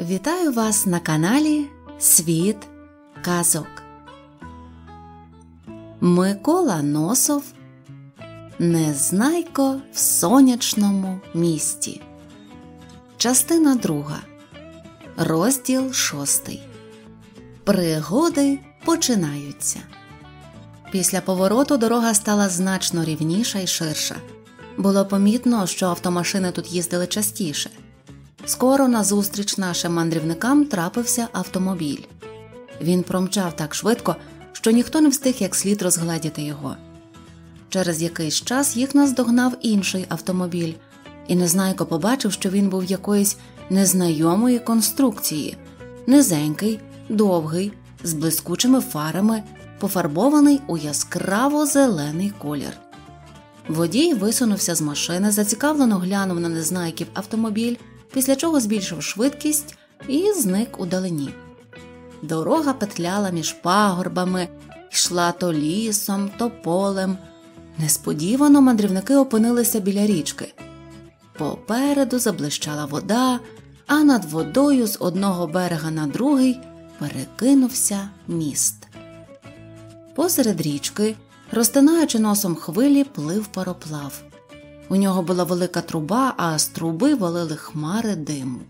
Вітаю вас на каналі Світ Казок. Микола Носов Незнайко в сонячному місті. Частина друга. Розділ шостий. Пригоди починаються. Після повороту дорога стала значно рівніша і ширша. Було помітно, що автомашини тут їздили частіше. Скоро назустріч нашим мандрівникам трапився автомобіль. Він промчав так швидко, що ніхто не встиг як слід розгладіти його. Через якийсь час їх наздогнав інший автомобіль, і Незнайко побачив, що він був якоїсь незнайомої конструкції, низенький, довгий, з блискучими фарами, пофарбований у яскраво зелений колір. Водій висунувся з машини, зацікавлено глянув на незнайків автомобіль, після чого збільшив швидкість і зник у далині. Дорога петляла між пагорбами, йшла то лісом, то полем. Несподівано мандрівники опинилися біля річки. Попереду заблищала вода, а над водою з одного берега на другий перекинувся міст. Посеред річки, розтинаючи носом хвилі, плив пароплав. У нього була велика труба, а з труби валили хмари диму.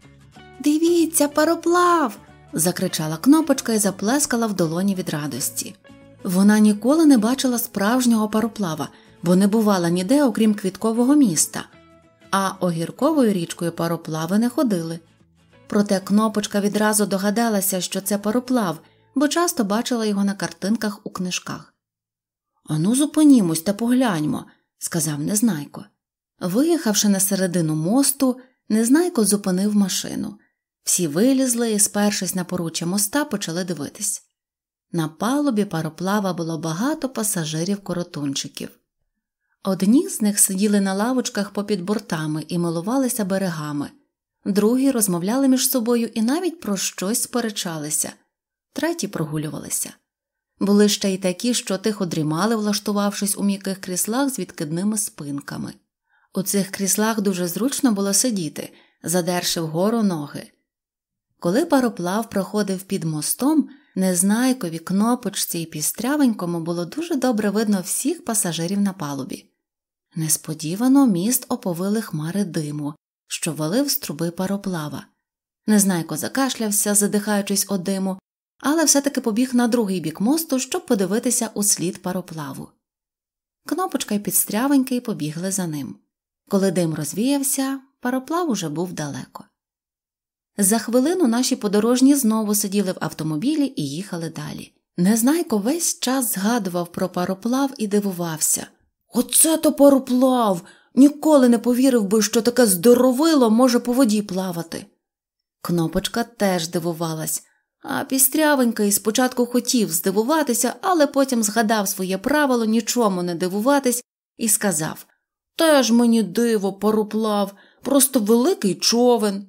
Дивіться, пароплав. закричала кнопочка і заплескала в долоні від радості. Вона ніколи не бачила справжнього пароплава, бо не бувала ніде, окрім квіткового міста, а огірковою річкою пароплави не ходили. Проте кнопочка відразу догадалася, що це пароплав, бо часто бачила його на картинках у книжках. Ану, зупинімось та погляньмо, сказав Незнайко. Виїхавши на середину мосту, Незнайко зупинив машину. Всі вилізли і, спершись на поруччя моста, почали дивитись. На палубі пароплава було багато пасажирів коротунчиків. Одні з них сиділи на лавочках попід бортами і милувалися берегами, другі розмовляли між собою і навіть про щось сперечалися, треті прогулювалися. Були ще й такі, що тихо дрімали, влаштувавшись у м'яких кріслах з відкидними спинками. У цих кріслах дуже зручно було сидіти, задерши вгору ноги. Коли пароплав проходив під мостом, незнайкові, кнопочці і пістрявенькому було дуже добре видно всіх пасажирів на палубі. Несподівано міст оповили хмари диму, що валив з труби пароплава. Незнайко закашлявся, задихаючись од диму, але все таки побіг на другий бік мосту, щоб подивитися у слід пароплаву. Кнопочка й підстрявенький побігли за ним. Коли дим розвіявся, пароплав уже був далеко. За хвилину наші подорожні знову сиділи в автомобілі і їхали далі. Незнайко весь час згадував про пароплав і дивувався Оце то пароплав! Ніколи не повірив би, що таке здоровило може по воді плавати. Кнопочка теж дивувалась, а пістрявенький спочатку хотів здивуватися, але потім згадав своє правило нічому не дивуватись і сказав Теж мені диво, пароплав, просто великий човен.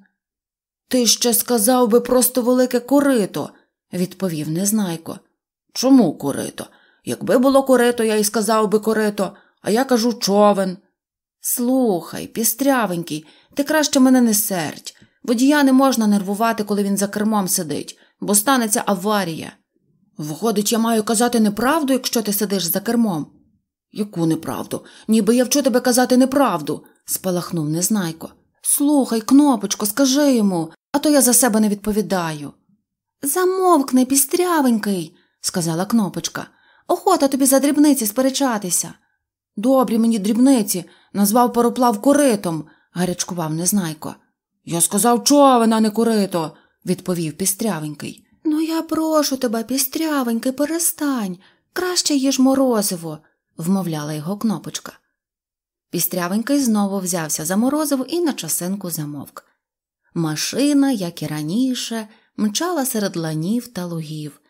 Ти ще сказав би просто велике корито, відповів Незнайко. Чому корито? Якби було корито, я й сказав би корито, а я кажу човен. Слухай, пістрявенький, ти краще мене не сердь. Водія не можна нервувати, коли він за кермом сидить, бо станеться аварія. Виходить, я маю казати неправду, якщо ти сидиш за кермом. Яку неправду? Ніби я вчу тебе казати неправду, спалахнув Незнайко. Слухай, кнопочко, скажи йому, а то я за себе не відповідаю. Замовкни, пістрявенький, сказала кнопочка. Охота тобі за дрібниці сперечатися. Добрі мені дрібниці, назвав пароплав коритом, гарячкував Незнайко. Я сказав човен, а не корито, відповів пістрявенький. Ну, я прошу тебе, пістрявенький, перестань. Краще їж морозиво, вмовляла його кнопочка. Пістрявенький знову взявся за морозиво і на часинку замовк. Машина, як і раніше, мчала серед ланів та лугів.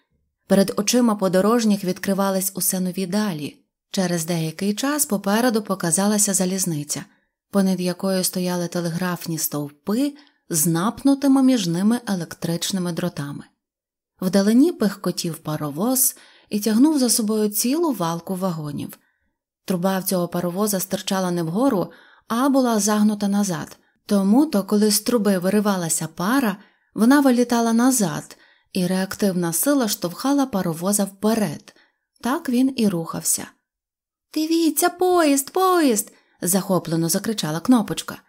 Перед очима подорожніх відкривались усе нові далі. Через деякий час попереду показалася залізниця, понад якою стояли телеграфні стовпи з напнутими між ними електричними дротами. Вдалині пихкотів паровоз і тягнув за собою цілу валку вагонів. Труба в цього паровоза стирчала не вгору, а була загнута назад. Тому то, коли з труби виривалася пара, Вона вилітала назад, і реактивна сила штовхала паровоза вперед. Так він і рухався. Дивіться, поїзд, поїзд. захоплено закричала кнопочка.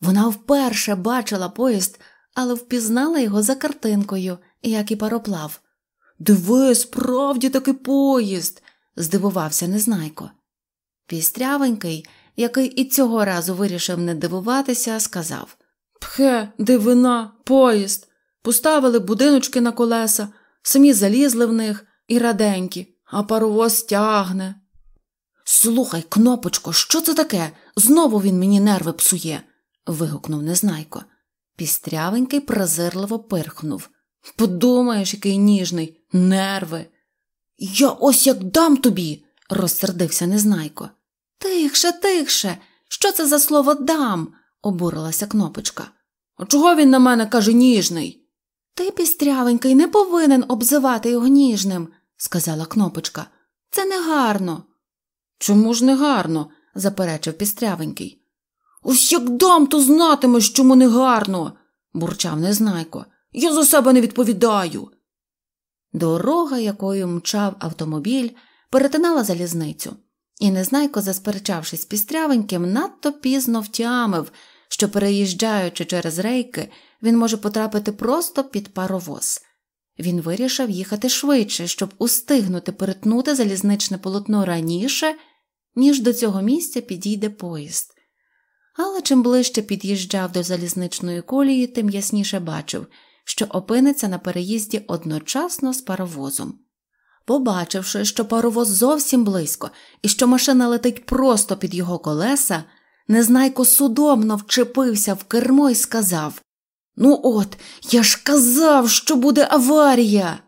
Вона вперше бачила поїзд, але впізнала його за картинкою, як і пароплав. Диви, справді таки поїзд, здивувався незнайко. Пістрявенький, який і цього разу вирішив не дивуватися, сказав Пхе, дивина, поїзд. Поставили будиночки на колеса, самі залізли в них і раденькі, а паровоз тягне. Слухай, кнопочко, що це таке? Знову він мені нерви псує. вигукнув незнайко. Пістрявенький презирливо пирхнув. Подумаєш, який ніжний, нерви. Я ось як дам тобі, розсердився незнайко. Тихше, тихше, що це за слово дам? обурилася кнопочка. А чого він на мене каже ніжний? Ти, пістрявенький, не повинен обзивати його ніжним, сказала кнопочка. Це негарно. Чому ж негарно? заперечив пістрявенький. Ось як дам, то знатимеш, чому негарно, бурчав незнайко. Я за себе не відповідаю. Дорога, якою мчав автомобіль, перетинала залізницю, і незнайко, засперечавшись пістрявеньким, надто пізно втямив, що, переїжджаючи через рейки, він може потрапити просто під паровоз. Він вирішив їхати швидше, щоб устигнути перетнути залізничне полотно раніше, ніж до цього місця підійде поїзд. Але чим ближче під'їжджав до залізничної колії, тим ясніше бачив, що опиниться на переїзді одночасно з паровозом. Побачивши, що паровоз зовсім близько і що машина летить просто під його колеса, Незнайко судомно вчепився в кермо і сказав Ну, от, я ж казав, що буде аварія.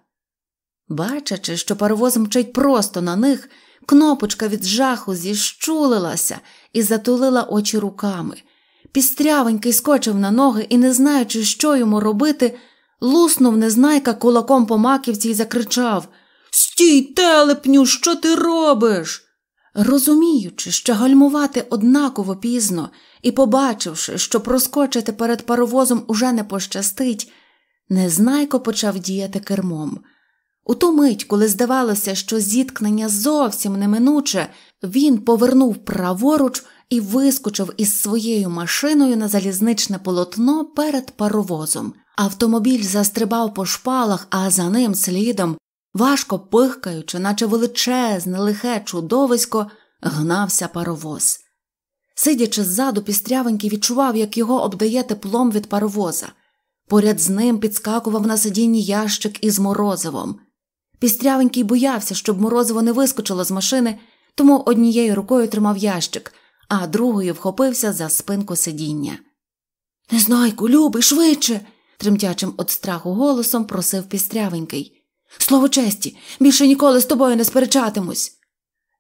Бачачи, що паровоз мчить просто на них, кнопочка від жаху зіщулилася і затулила очі руками. Пістрявенький скочив на ноги і, не знаючи, що йому робити, луснув незнайка кулаком по маківці і закричав Стій, телепню, що ти робиш? Розуміючи, що гальмувати однаково пізно, і побачивши, що проскочити перед паровозом уже не пощастить, незнайко почав діяти кермом. У ту мить, коли здавалося, що зіткнення зовсім неминуче, він повернув праворуч і вискочив із своєю машиною на залізничне полотно перед паровозом. Автомобіль застрибав по шпалах, а за ним слідом Важко пихкаючи, наче величезне, лихе чудовисько, гнався паровоз. Сидячи ззаду, пістрявенький відчував, як його обдає теплом від паровоза. Поряд з ним підскакував на сидінні ящик із морозивом. Пістрявенький боявся, щоб морозиво не вискочило з машини, тому однією рукою тримав ящик, а другою вхопився за спинку сидіння. Незнайку, любий, швидше. тремтячим від страху голосом просив пістрявенький. Слово честі, більше ніколи з тобою не сперечатимусь.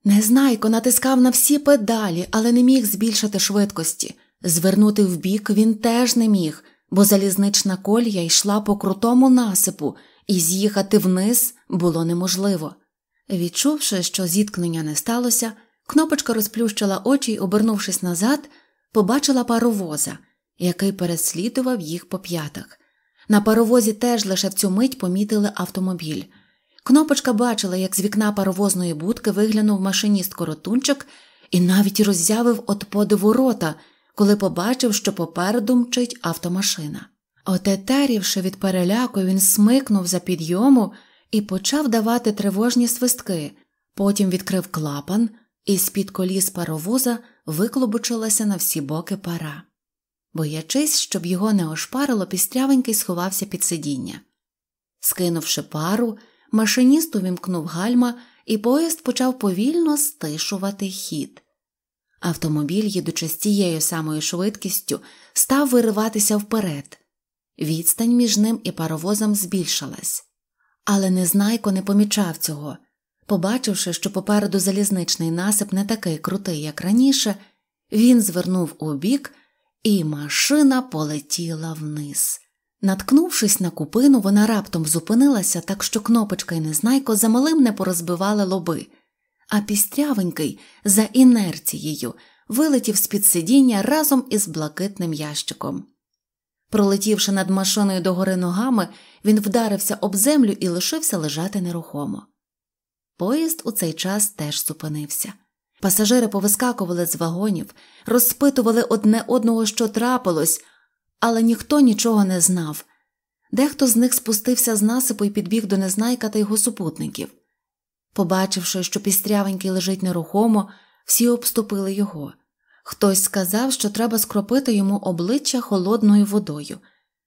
Незнайко натискав на всі педалі, але не міг збільшити швидкості. Звернути вбік він теж не міг, бо залізнична колія йшла по крутому насипу, і з'їхати вниз було неможливо. Відчувши, що зіткнення не сталося, кнопочка розплющила очі й, обернувшись назад, побачила паровоза, який переслідував їх по п'ятах. На паровозі теж лише в цю мить помітили автомобіль. Кнопочка бачила, як з вікна паровозної будки виглянув машиніст коротунчик і навіть роззявив от подиву рота, коли побачив, що попереду мчить автомашина. Отетерівши від переляку, він смикнув за підйому і почав давати тривожні свистки, потім відкрив клапан, і з під коліс паровоза виклобучилася на всі боки пара. Боячись, щоб його не ошпарило, пістрявенький сховався під сидіння. Скинувши пару, машиніст увімкнув гальма, і поїзд почав повільно стишувати хід. Автомобіль, їдучи з тією самою швидкістю, став вириватися вперед. Відстань між ним і паровозом збільшилась. Але незнайко не помічав цього. Побачивши, що попереду залізничний насип не такий крутий, як раніше, він звернув у бік і машина полетіла вниз. Наткнувшись на купину, вона раптом зупинилася, так що кнопочка й незнайко замалим не порозбивали лоби, а пістрявенький за інерцією вилетів з під сидіння разом із блакитним ящиком. Пролетівши над машиною догори ногами, він вдарився об землю і лишився лежати нерухомо. Поїзд у цей час теж зупинився. Пасажири повискакували з вагонів, розпитували одне одного, що трапилось, але ніхто нічого не знав. Дехто з них спустився з насипу і підбіг до незнайка та його супутників. Побачивши, що пістрявенький лежить нерухомо, всі обступили його. Хтось сказав, що треба скропити йому обличчя холодною водою,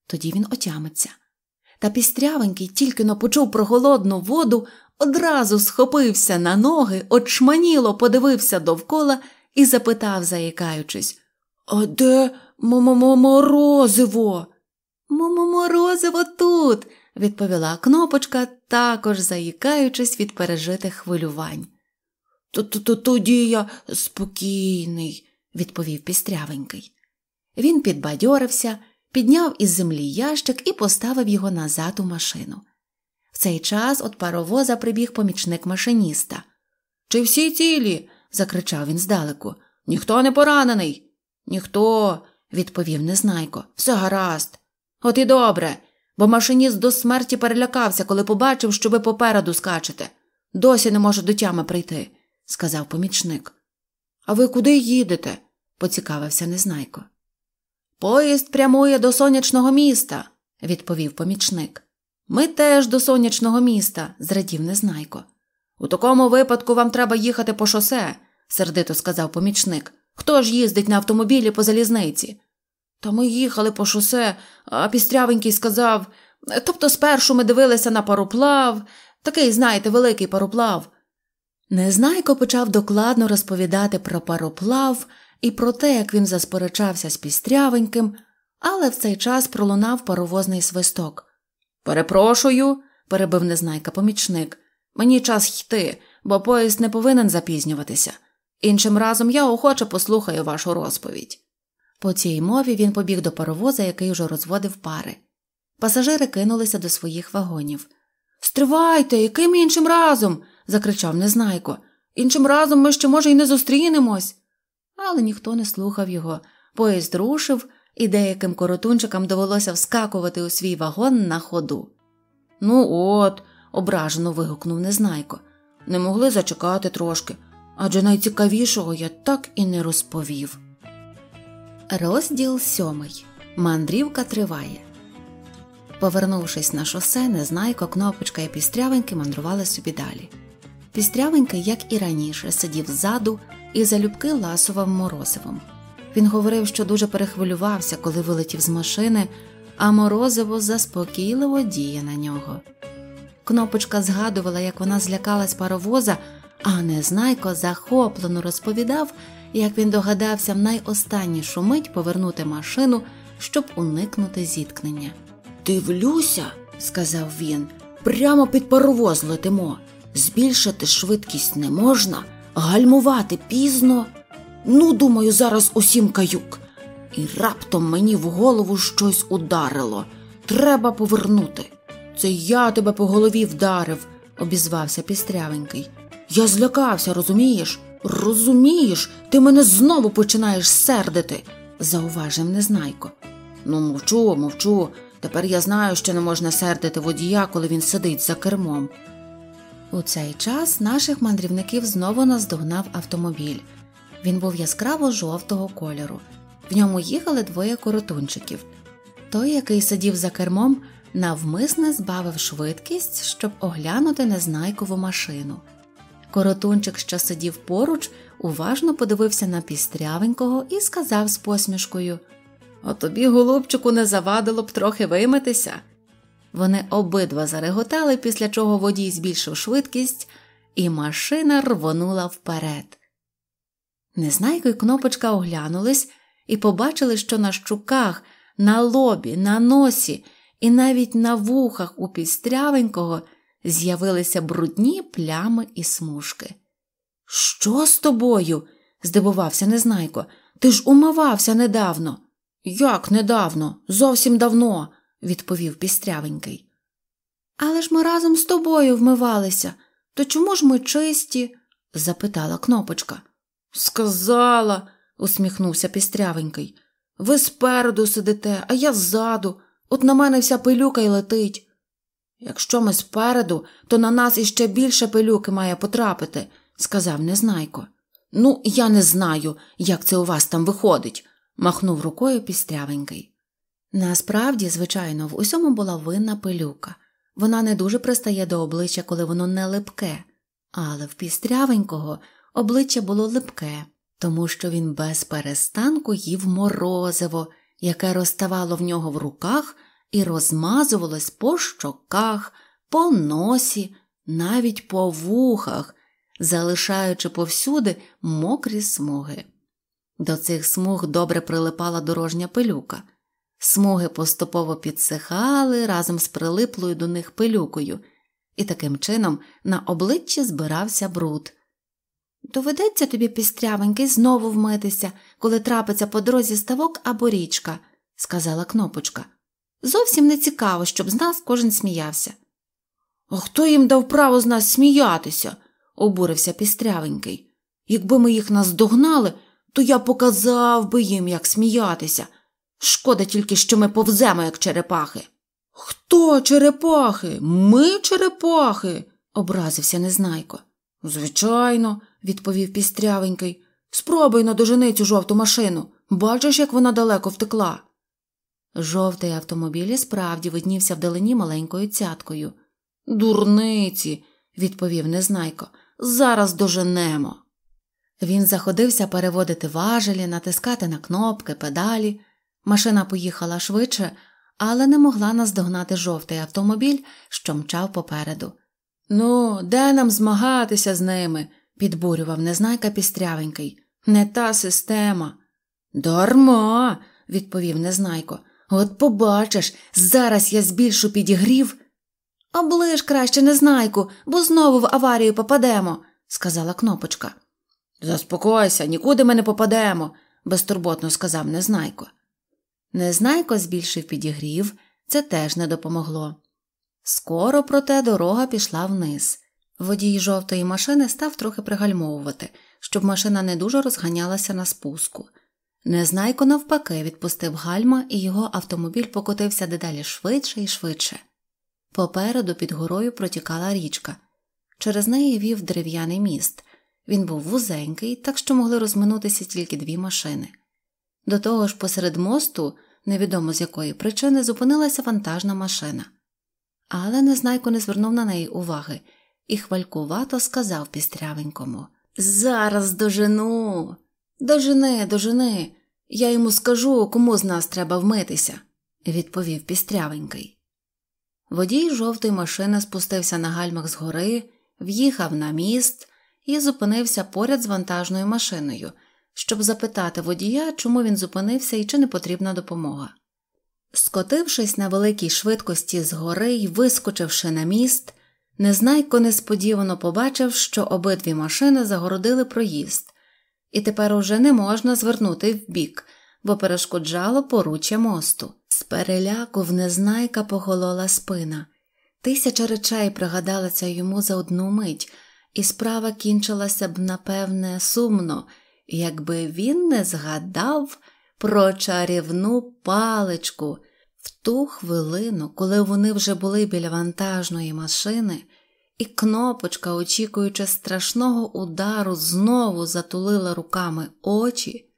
тоді він отямиться. Та пістрявенький тільки но почув про холодну воду, одразу схопився на ноги, очманіло подивився довкола і запитав, заїкаючись А де морозиво? Морозиво тут, відповіла кнопочка, також заїкаючись від пережитих хвилювань. Тоді я спокійний, відповів пістрявенький. Він підбадьорився, підняв із землі ящик і поставив його назад у машину. Цей час от паровоза прибіг помічник машиніста. Чи всі цілі? закричав він здалеку. Ніхто не поранений. Ніхто, відповів незнайко. Все гаразд. От і добре, бо машиніст до смерті перелякався, коли побачив, що ви попереду скачете. Досі не може до тями прийти, сказав помічник. А ви куди їдете? поцікавився незнайко. Поїзд прямує до сонячного міста, відповів помічник. Ми теж до сонячного міста, зрадів незнайко. У такому випадку вам треба їхати по шосе, сердито сказав помічник. Хто ж їздить на автомобілі по залізниці? Та ми їхали по шосе, а пістрявенький сказав. Тобто спершу ми дивилися на пароплав, такий, знаєте, великий пароплав. Незнайко почав докладно розповідати про пароплав і про те, як він засперечався з пістрявеньким, але в цей час пролунав паровозний свисток. Перепрошую, перебив незнайка помічник. Мені час йти, бо поїзд не повинен запізнюватися. Іншим разом я охоче послухаю вашу розповідь. По цій мові він побіг до паровоза, який уже розводив пари. Пасажири кинулися до своїх вагонів. Стривайте, яким іншим разом? закричав Незнайко. Іншим разом ми ще, може, й не зустрінемось. Але ніхто не слухав його. Поїзд рушив, і деяким коротунчикам довелося вскакувати у свій вагон на ходу. Ну, от, ображено вигукнув Незнайко. Не могли зачекати трошки, адже найцікавішого я так і не розповів. Розділ сьомий. Мандрівка триває. Повернувшись на шосе, Незнайко, кнопочка і пістрявеньки мандрували собі далі. Пістрявенький, як і раніше, сидів ззаду і залюбки ласував морозивом. Він говорив, що дуже перехвилювався, коли вилетів з машини, а морозиво заспокійливо діє на нього. Кнопочка згадувала, як вона злякалась паровоза, а Незнайко захоплено розповідав, як він догадався в найостаннішу мить повернути машину, щоб уникнути зіткнення. Дивлюся, сказав він, прямо під паровоз летимо. Збільшити швидкість не можна, гальмувати пізно. Ну, думаю, зараз усім каюк. І раптом мені в голову щось ударило. Треба повернути. Це я тебе по голові вдарив, обізвався пістрявенький. Я злякався, розумієш? Розумієш, ти мене знову починаєш сердити, зауважив незнайко. Ну, мовчу, мовчу. Тепер я знаю, що не можна сердити водія, коли він сидить за кермом. У цей час наших мандрівників знову наздогнав автомобіль. Він був яскраво жовтого кольору. В ньому їхали двоє коротунчиків. Той, який сидів за кермом, навмисне збавив швидкість, щоб оглянути незнайкову машину. Коротунчик, що сидів поруч, уважно подивився на пістрявенького і сказав з посмішкою А тобі, голубчику, не завадило б трохи вимитися. Вони обидва зареготали, після чого водій збільшив швидкість, і машина рвонула вперед. Незнайко й кнопочка оглянулись і побачили, що на щуках, на лобі, на носі і навіть на вухах у пістрявенького з'явилися брудні плями і смужки. Що з тобою? здивувався Незнайко. Ти ж умивався недавно. Як недавно? Зовсім давно, відповів пістрявенький. Але ж ми разом з тобою вмивалися. То чому ж ми чисті? запитала кнопочка. Сказала, усміхнувся пістрявенький. Ви спереду сидите, а я ззаду, от на мене вся пилюка й летить. Якщо ми спереду, то на нас іще більше пилюки має потрапити, сказав Незнайко. Ну, я не знаю, як це у вас там виходить, махнув рукою пістрявенький. Насправді, звичайно, в усьому була винна пилюка. Вона не дуже пристає до обличчя, коли воно не липке, але в пістрявенького обличчя було липке, тому що він без перестанку їв морозиво, яке розставало в нього в руках і розмазувалось по щоках, по носі, навіть по вухах, залишаючи повсюди мокрі смуги. До цих смуг добре прилипала дорожня пилюка. Смуги поступово підсихали разом з прилиплою до них пилюкою, і таким чином на обличчі збирався бруд. Доведеться тобі, пістрявенький, знову вмитися, коли трапиться по дорозі ставок або річка, сказала кнопочка. Зовсім не цікаво, щоб з нас кожен сміявся. А хто їм дав право з нас сміятися? обурився пістрявенький. Якби ми їх наздогнали, то я показав би їм, як сміятися. Шкода тільки, що ми повземо, як черепахи. Хто черепахи? Ми черепахи, образився Незнайко. Звичайно, відповів пістрявенький. Спробуй надожени цю жовту машину. Бачиш, як вона далеко втекла. Жовтий автомобіль і справді виднівся вдалині маленькою цяткою. Дурниці, відповів Незнайко. Зараз доженемо. Він заходився переводити важелі, натискати на кнопки, педалі. Машина поїхала швидше, але не могла наздогнати жовтий автомобіль, що мчав попереду. Ну, де нам змагатися з ними? Підбурював незнайка пістрявенький. Не та система. Дарма, відповів незнайко. От побачиш, зараз я збільшу підігрів. Оближ краще незнайку, бо знову в аварію попадемо, сказала кнопочка. Заспокойся, нікуди ми не попадемо, безтурботно сказав Незнайко. Незнайко збільшив підігрів, це теж не допомогло. Скоро, проте, дорога пішла вниз. Водій жовтої машини став трохи пригальмовувати, щоб машина не дуже розганялася на спуску. Незнайко, навпаки, відпустив гальма, і його автомобіль покотився дедалі швидше і швидше. Попереду під горою протікала річка. Через неї вів дерев'яний міст. Він був вузенький, так що могли розминутися тільки дві машини. До того ж, посеред мосту, невідомо з якої причини, зупинилася вантажна машина. Але Незнайко не звернув на неї уваги і хвалькувато сказав пістрявенькому Зараз дожену. Дожени, дожени. Я йому скажу, кому з нас треба вмитися, відповів пістрявенький. Водій жовтої машини спустився на гальмах з гори, в'їхав на міст і зупинився поряд з вантажною машиною, щоб запитати водія, чому він зупинився і чи не потрібна допомога. Скотившись на великій швидкості з гори й вискочивши на міст, Незнайко несподівано побачив, що обидві машини загородили проїзд, і тепер уже не можна звернути вбік, бо перешкоджало поруччя мосту. З переляку в незнайка поголола спина. Тисяча речей пригадалася йому за одну мить, і справа кінчилася б, напевне, сумно, якби він не згадав про чарівну паличку. В ту хвилину, коли вони вже були біля вантажної машини, і кнопочка, очікуючи страшного удару, знову затулила руками очі,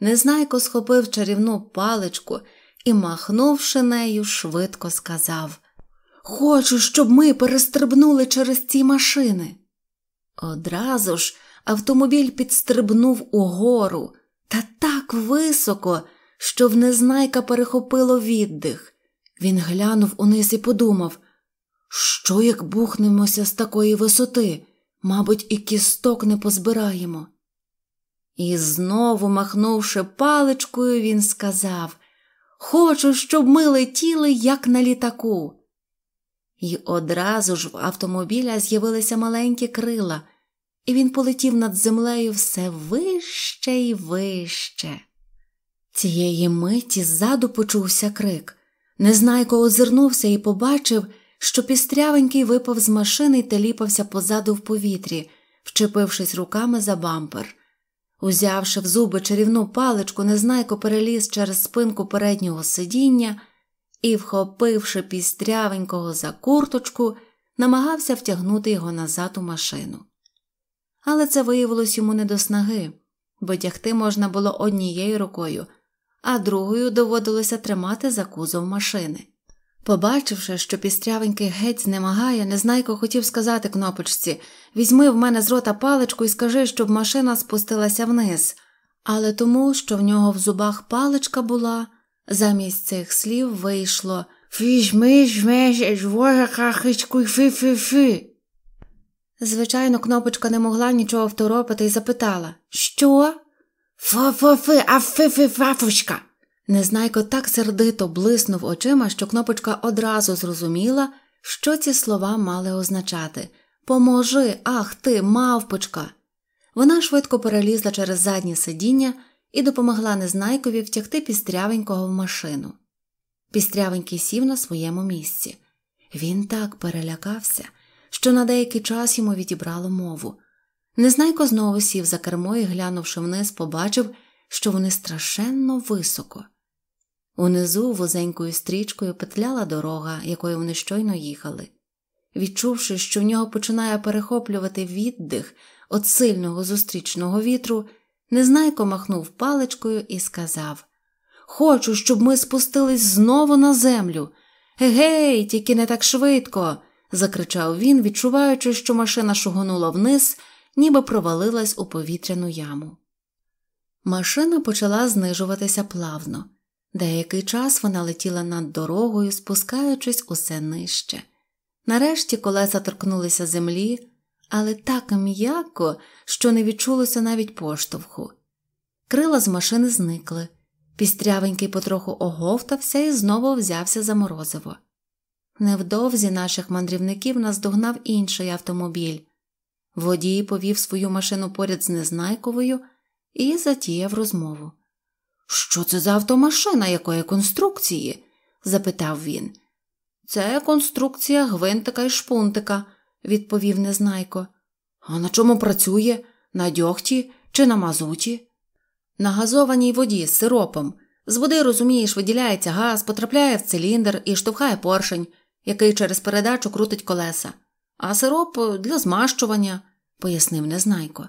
Незнайко схопив чарівну паличку і, махнувши нею, швидко сказав Хочу, щоб ми перестрибнули через ці машини. Одразу ж автомобіль підстрибнув угору та так високо, що в незнайка перехопило віддих. Він глянув униз і подумав, що як бухнемося з такої висоти, мабуть, і кісток не позбираємо. І знову, махнувши паличкою, він сказав Хочу, щоб ми летіли, як на літаку. І одразу ж в автомобіля з'явилися маленькі крила, і він полетів над землею все вище і вище. Цієї миті ззаду почувся крик. Незнайко озирнувся і побачив, що пістрявенький випав з машини й теліпався позаду в повітрі, вчепившись руками за бампер. Узявши в зуби чарівну паличку, незнайко переліз через спинку переднього сидіння і, вхопивши пістрявенького за курточку, намагався втягнути його назад у машину. Але це виявилось йому не до снаги, бо тягти можна було однією рукою, а другою доводилося тримати за кузов машини. Побачивши, що пістрявенький геть знемагає, незнайко хотів сказати кнопочці візьми в мене з рота паличку і скажи, щоб машина спустилася вниз, але тому, що в нього в зубах паличка була, замість цих слів вийшло Візьми ж фи-фи-фи. Звичайно, кнопочка не могла нічого второпити і запитала Що? Фо-фо-фи, а фи-фи-фафушка. Незнайко так сердито блиснув очима, що кнопочка одразу зрозуміла, що ці слова мали означати Поможи, ах ти, мавпочка. Вона швидко перелізла через заднє сидіння і допомогла незнайкові втягти пістрявенького в машину. Пістрявенький сів на своєму місці. Він так перелякався, що на деякий час йому відібрало мову. Незнайко знову сів за кермо і, глянувши вниз, побачив, що вони страшенно високо. Унизу вузенькою стрічкою петляла дорога, якою вони щойно їхали. Відчувши, що в нього починає перехоплювати віддих від сильного зустрічного вітру, незнайко махнув паличкою і сказав Хочу, щоб ми спустились знову на землю. Гей, тільки не так швидко. закричав він, відчуваючи, що машина шугонула вниз, ніби провалилась у повітряну яму. Машина почала знижуватися плавно. Деякий час вона летіла над дорогою, спускаючись усе нижче. Нарешті колеса торкнулися землі, але так м'яко, що не відчулося навіть поштовху. Крила з машини зникли. Пістрявенький потроху оговтався і знову взявся за морозиво. Невдовзі наших мандрівників наздогнав інший автомобіль. Водій повів свою машину поряд з Незнайковою і затіяв розмову. Що це за автомашина якої конструкції? запитав він. Це конструкція гвинтика і шпунтика, відповів Незнайко. А на чому працює? На дьогті чи на мазуті? На газованій воді з сиропом. З води, розумієш, виділяється газ, потрапляє в циліндр і штовхає поршень, який через передачу крутить колеса, а сироп для змащування, пояснив Незнайко.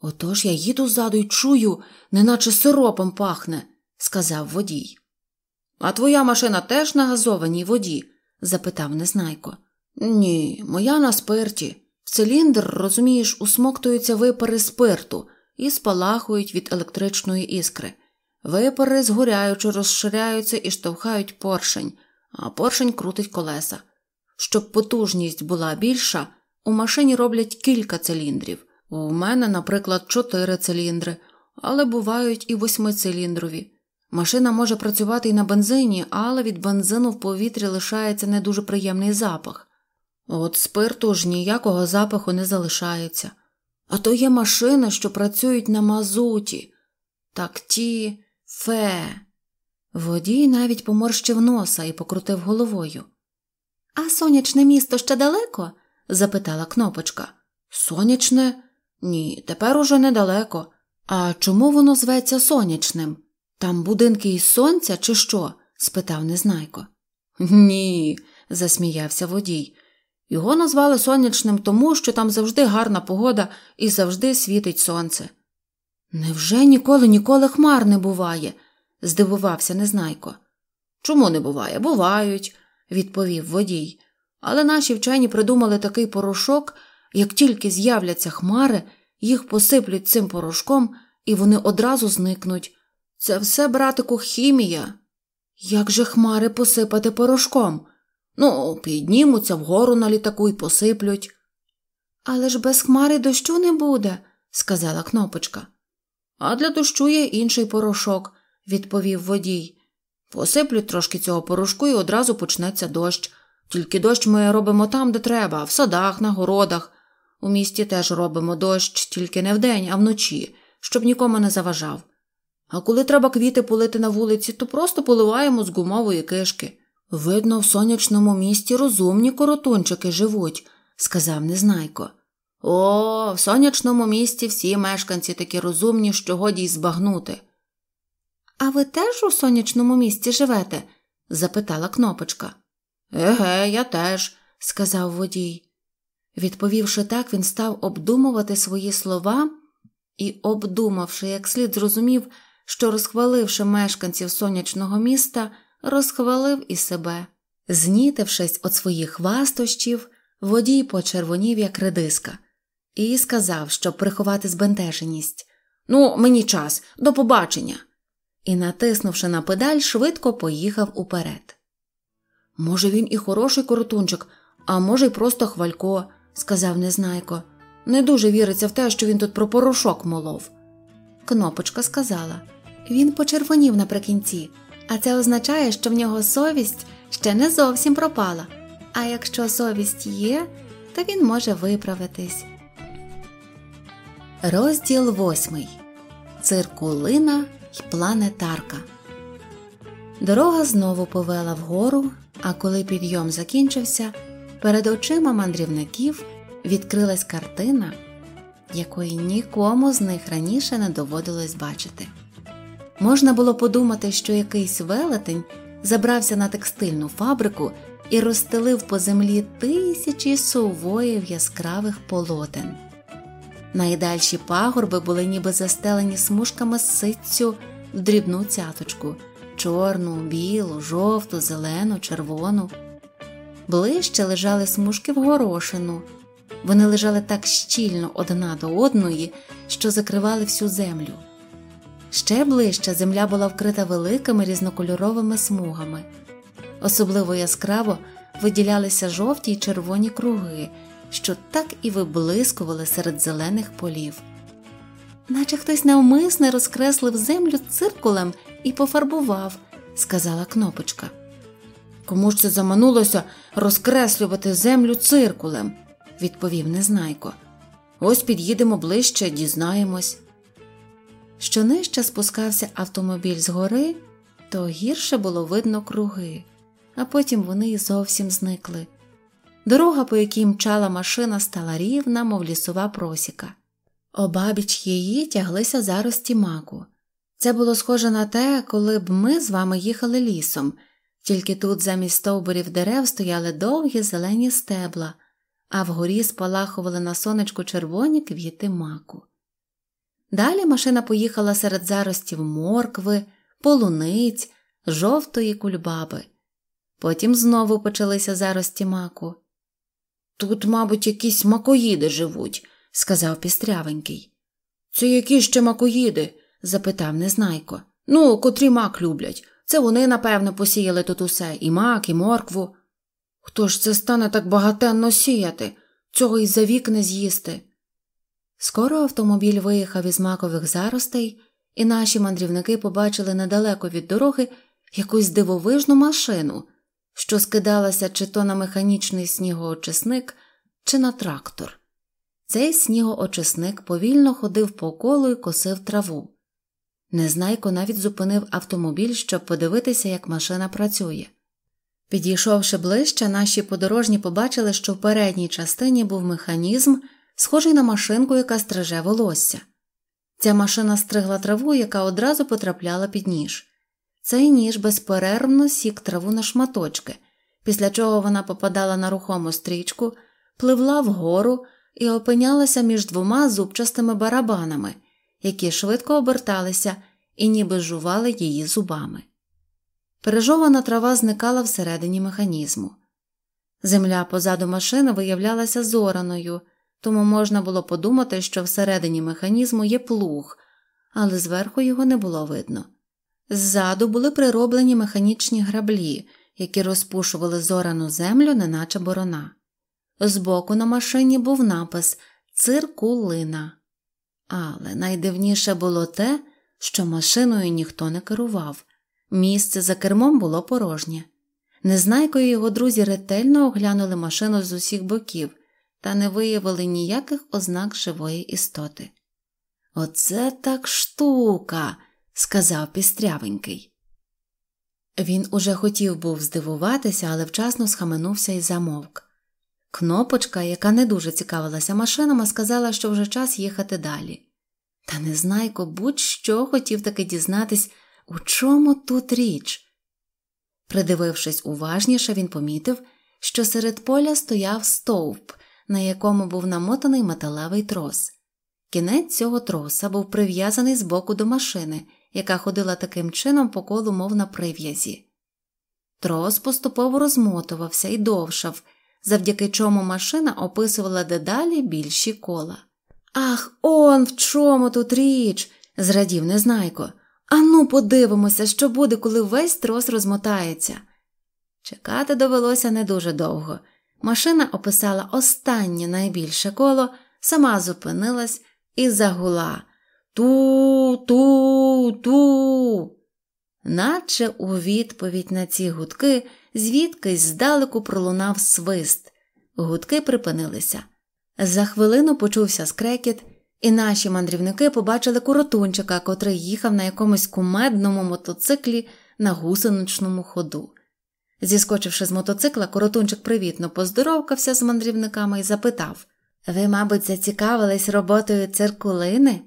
Отож я їду ззаду й чую, неначе сиропом пахне, сказав водій. А твоя машина теж на газованій воді? запитав Незнайко. Ні, моя на спирті. В циліндр, розумієш, усмоктуються випари спирту і спалахують від електричної іскри. Випари, згоряючи, розширяються і штовхають поршень, а поршень крутить колеса. Щоб потужність була більша, у машині роблять кілька циліндрів. У мене, наприклад, чотири циліндри, але бувають і восьмициліндрові. Машина може працювати і на бензині, але від бензину в повітрі лишається не дуже приємний запах. От спирту ж ніякого запаху не залишається. А то є машини, що працюють на мазуті. Так ті фе. Водій навіть поморщив носа і покрутив головою. А сонячне місто ще далеко? Запитала кнопочка. Сонячне? Ні, тепер уже недалеко. А чому воно зветься сонячним? Там будинки із сонця, чи що? спитав Незнайко. Ні, засміявся водій. Його назвали сонячним тому, що там завжди гарна погода і завжди світить сонце. Невже ніколи ніколи хмар не буває? здивувався Незнайко. Чому не буває? Бувають, відповів водій. Але наші вчені придумали такий порошок, як тільки з'являться хмари, їх посиплють цим порошком, і вони одразу зникнуть. Це все, братику, хімія. Як же хмари посипати порошком? Ну, піднімуться вгору на літаку і посиплють. Але ж без хмари дощу не буде, сказала кнопочка. А для дощу є інший порошок, відповів водій. Посиплють трошки цього порошку і одразу почнеться дощ. Тільки дощ ми робимо там, де треба, в садах, на городах. У місті теж робимо дощ, тільки не вдень, а вночі, щоб нікому не заважав. А коли треба квіти полити на вулиці, то просто поливаємо з гумової кишки. Видно, в сонячному місті розумні коротунчики живуть, сказав Незнайко. О, в сонячному місті всі мешканці такі розумні, що годі й збагнути. А ви теж у сонячному місті живете? запитала кнопочка. Еге, я теж, сказав водій. Відповівши так, він став обдумувати свої слова і, обдумавши, як слід зрозумів, що, розхваливши мешканців сонячного міста, розхвалив і себе. Знітившись від своїх хвастощів, водій почервонів, як редиска, і сказав, щоб приховати збентеженість Ну, мені час, до побачення. І, натиснувши на педаль, швидко поїхав уперед. Може, він і хороший коротунчик, а може, й просто хвалько, сказав Незнайко. Не дуже віриться в те, що він тут про порошок молов. Кнопочка сказала він почервонів наприкінці, а це означає, що в нього совість ще не зовсім пропала. А якщо совість є, то він може виправитись. Розділ восьмий Циркулина й планетарка. Дорога знову повела вгору, а коли підйом закінчився, перед очима мандрівників відкрилась картина, якої нікому з них раніше не доводилось бачити. Можна було подумати, що якийсь велетень забрався на текстильну фабрику і розстелив по землі тисячі сувоїв яскравих полотен. Найдальші пагорби були ніби застелені смужками ситцю в дрібну цяточку чорну, білу, жовту, зелену, червону. Ближче лежали смужки в горошину. Вони лежали так щільно одна до одної, що закривали всю землю. Ще ближче земля була вкрита великими різнокольоровими смугами. Особливо яскраво виділялися жовті й червоні круги, що так і виблискували серед зелених полів. Наче хтось навмисне розкреслив землю циркулем і пофарбував, сказала кнопочка. Кому ж це заманулося розкреслювати землю циркулем, відповів Незнайко. Ось під'їдемо ближче, дізнаємось. Що нижче спускався автомобіль з гори, то гірше було видно круги, а потім вони й зовсім зникли. Дорога, по якій мчала машина, стала рівна, мов лісова просіка. Обабіч її тяглися зарості маку. Це було схоже на те, коли б ми з вами їхали лісом, тільки тут замість стовбурів дерев стояли довгі зелені стебла, а вгорі спалахували на сонечку червоні квіти маку. Далі машина поїхала серед заростів моркви, полуниць, жовтої кульбаби. Потім знову почалися зарості маку. Тут, мабуть, якісь макоїди живуть, сказав пістрявенький. Це які ще макоїди? запитав Незнайко. Ну, котрі мак люблять. Це вони, напевно, посіяли тут усе і мак, і моркву. Хто ж це стане так багатенно сіяти, цього й за вік не з'їсти? Скоро автомобіль виїхав із макових заростей, і наші мандрівники побачили недалеко від дороги якусь дивовижну машину, що скидалася чи то на механічний снігоочисник, чи на трактор. Цей снігоочисник повільно ходив по колу і косив траву. Незнайко навіть зупинив автомобіль, щоб подивитися, як машина працює. Підійшовши ближче, наші подорожні побачили, що в передній частині був механізм, схожий на машинку, яка стриже волосся. Ця машина стригла траву, яка одразу потрапляла під ніж. Цей ніж безперервно сік траву на шматочки, після чого вона попадала на рухому стрічку, пливла вгору і опинялася між двома зубчастими барабанами, які швидко оберталися і ніби жували її зубами. Пережована трава зникала всередині механізму. Земля позаду машини виявлялася зораною, тому можна було подумати, що всередині механізму є плуг, але зверху його не було видно. Ззаду були прироблені механічні граблі, які розпушували зорану землю, неначе борона. Збоку на машині був напис Циркулина. Але найдивніше було те, що машиною ніхто не керував. Місце за кермом було порожнє. Незнайко і його друзі ретельно оглянули машину з усіх боків та не виявили ніяких ознак живої істоти. Оце так штука, сказав пістрявенький. Він уже хотів був здивуватися, але вчасно схаменувся і замовк. Кнопочка, яка не дуже цікавилася машинами, сказала, що вже час їхати далі. Та Незнайко будь-що хотів таки дізнатись, у чому тут річ. Придивившись уважніше, він помітив, що серед поля стояв стовп, на якому був намотаний металевий трос. Кінець цього троса був прив'язаний з боку до машини, яка ходила таким чином по колу, мов на прив'язі. Трос поступово розмотувався і довшав, завдяки чому машина описувала дедалі більші кола. Ах, он в чому тут річ, зрадів Незнайко. Ану, подивимося, що буде, коли весь трос розмотається. Чекати довелося не дуже довго. Машина описала останнє найбільше коло, сама зупинилась і загула ту, ту, ту. Наче у відповідь на ці гудки звідкись здалеку пролунав свист. Гудки припинилися. За хвилину почувся скрекіт, і наші мандрівники побачили коротунчика, котрий їхав на якомусь кумедному мотоциклі на гусеничному ходу. Зіскочивши з мотоцикла, коротунчик привітно поздоровкався з мандрівниками і запитав Ви, мабуть, зацікавились роботою циркулини?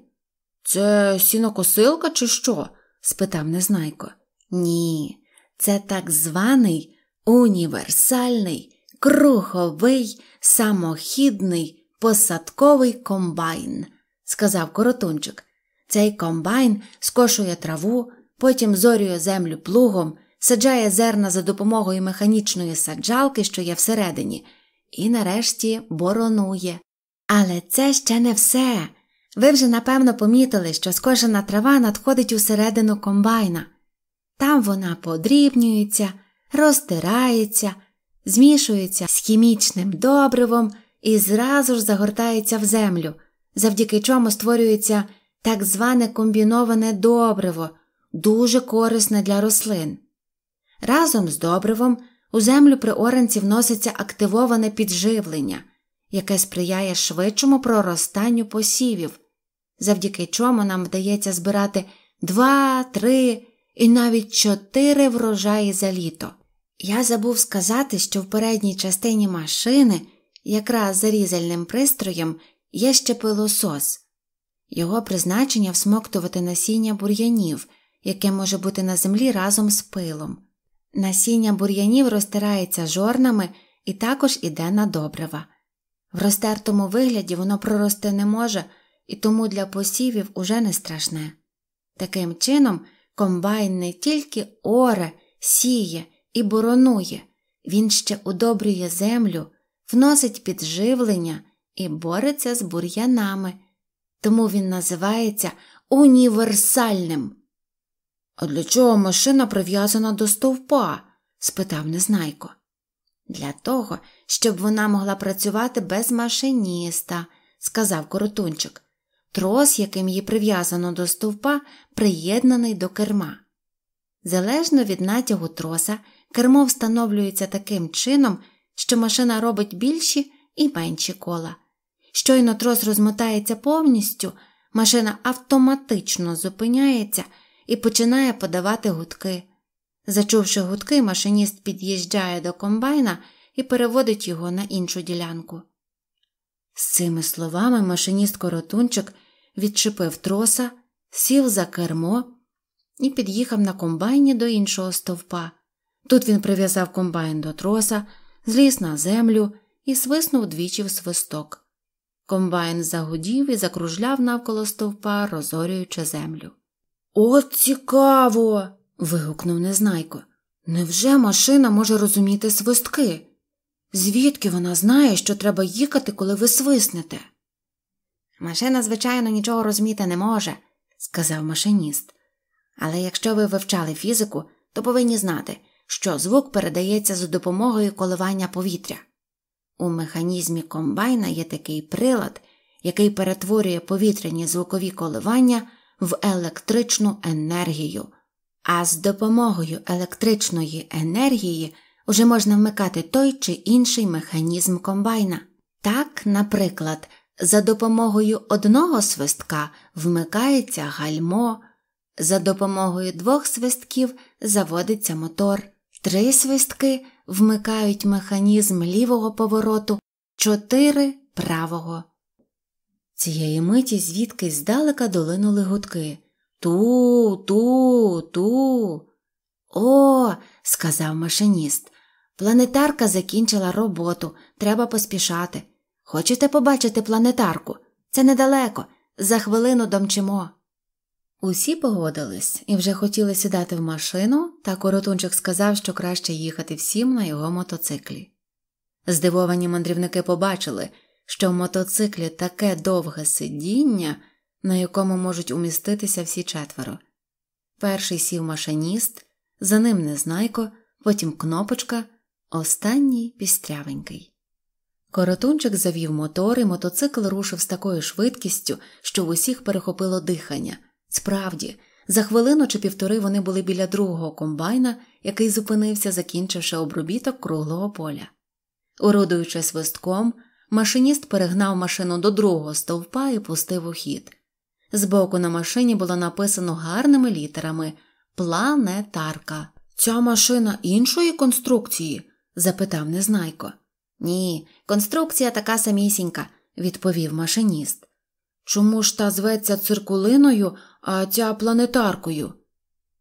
Це сінокосилка, чи що? спитав Незнайко. Ні, це так званий універсальний, круговий, самохідний посадковий комбайн, сказав коротунчик. Цей комбайн скошує траву, потім зорює землю плугом, саджає зерна за допомогою механічної саджалки, що є всередині, і нарешті боронує. Але це ще не все. Ви вже напевно помітили, що скошена трава надходить усередину комбайна. Там вона подрібнюється, розтирається, змішується з хімічним добривом і зразу ж загортається в землю, завдяки чому створюється так зване комбіноване добриво, дуже корисне для рослин. Разом з добривом у землю при оранці вноситься активоване підживлення, яке сприяє швидшому проростанню посівів, завдяки чому нам вдається збирати два, три і навіть чотири врожаї за літо. Я забув сказати, що в передній частині машини, якраз за різальним пристроєм, є ще пилосос. Його призначення всмоктувати насіння бур'янів, яке може бути на землі разом з пилом. Насіння бур'янів розтирається жорнами і також іде на добрива. В розтертому вигляді воно прорости не може, і тому для посівів уже не страшне. Таким чином, комбайн не тільки оре, сіє і боронує, він ще удобрює землю, вносить підживлення і бореться з бур'янами, тому він називається універсальним. А для чого машина прив'язана до стовпа? спитав Незнайко. Для того, щоб вона могла працювати без машиніста, сказав коротунчик. Трос, яким її прив'язано до стовпа, приєднаний до керма. Залежно від натягу троса, кермо встановлюється таким чином, що машина робить більші і менші кола. Щойно трос розмотається повністю, машина автоматично зупиняється і починає подавати гудки. Зачувши гудки, машиніст під'їжджає до комбайна і переводить його на іншу ділянку. З цими словами машиніст коротунчик відчепив троса, сів за кермо і під'їхав на комбайні до іншого стовпа. Тут він прив'язав комбайн до троса, зліз на землю і свиснув двічі в свисток. Комбайн загудів і закружляв навколо стовпа, розорюючи землю. От цікаво. вигукнув Незнайко. Невже машина може розуміти свистки? Звідки вона знає, що треба їхати, коли ви свиснете? Машина, звичайно, нічого розуміти не може, сказав машиніст. Але якщо ви вивчали фізику, то повинні знати, що звук передається за допомогою коливання повітря. У механізмі комбайна є такий прилад, який перетворює повітряні звукові коливання в електричну енергію, а з допомогою електричної енергії вже можна вмикати той чи інший механізм комбайна. Так, наприклад, за допомогою одного свистка вмикається гальмо, за допомогою двох свистків заводиться мотор, три свистки вмикають механізм лівого повороту, чотири правого. Цієї миті звідкись здалека долинули гудки. Ту, ту, ту. О, сказав машиніст. Планетарка закінчила роботу, треба поспішати. Хочете побачити планетарку? Це недалеко, за хвилину домчимо. Усі погодились і вже хотіли сідати в машину, та коротунчик сказав, що краще їхати всім на його мотоциклі. Здивовані мандрівники побачили, що в мотоциклі таке довге сидіння, на якому можуть уміститися всі четверо. Перший сів машиніст, за ним незнайко, потім кнопочка, останній пістрявенький. Коротунчик завів мотор, і мотоцикл рушив з такою швидкістю, що в усіх перехопило дихання. Справді, за хвилину чи півтори вони були біля другого комбайна, який зупинився, закінчивши обробіток круглого поля. Орудуючи свистком, машиніст перегнав машину до другого стовпа і пустив у хід. Збоку на машині було написано гарними літерами Планетарка. Ця машина іншої конструкції? запитав Незнайко. Ні, конструкція така самісінька, відповів машиніст. Чому ж та зветься циркулиною, а ця планетаркою?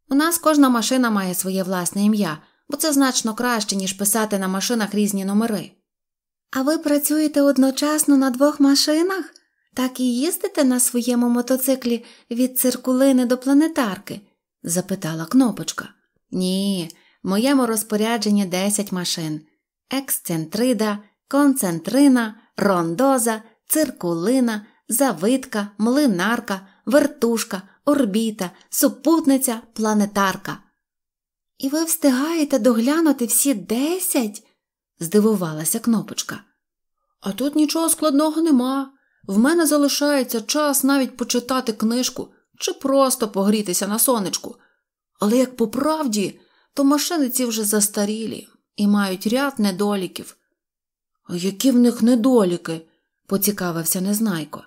У нас кожна машина має своє власне ім'я, бо це значно краще, ніж писати на машинах різні номери. А ви працюєте одночасно на двох машинах? Так і їздите на своєму мотоциклі від циркулини до планетарки? запитала кнопочка. Ні, в моєму розпорядженні десять машин ексцентрида, концентрина, рондоза, циркулина, завитка, млинарка, вертушка, орбіта, супутниця, планетарка. І ви встигаєте доглянути всі десять? здивувалася кнопочка. А тут нічого складного нема. В мене залишається час навіть почитати книжку чи просто погрітися на сонечку. Але як по правді, то машини ці вже застарілі і мають ряд недоліків. А які в них недоліки? поцікавився Незнайко.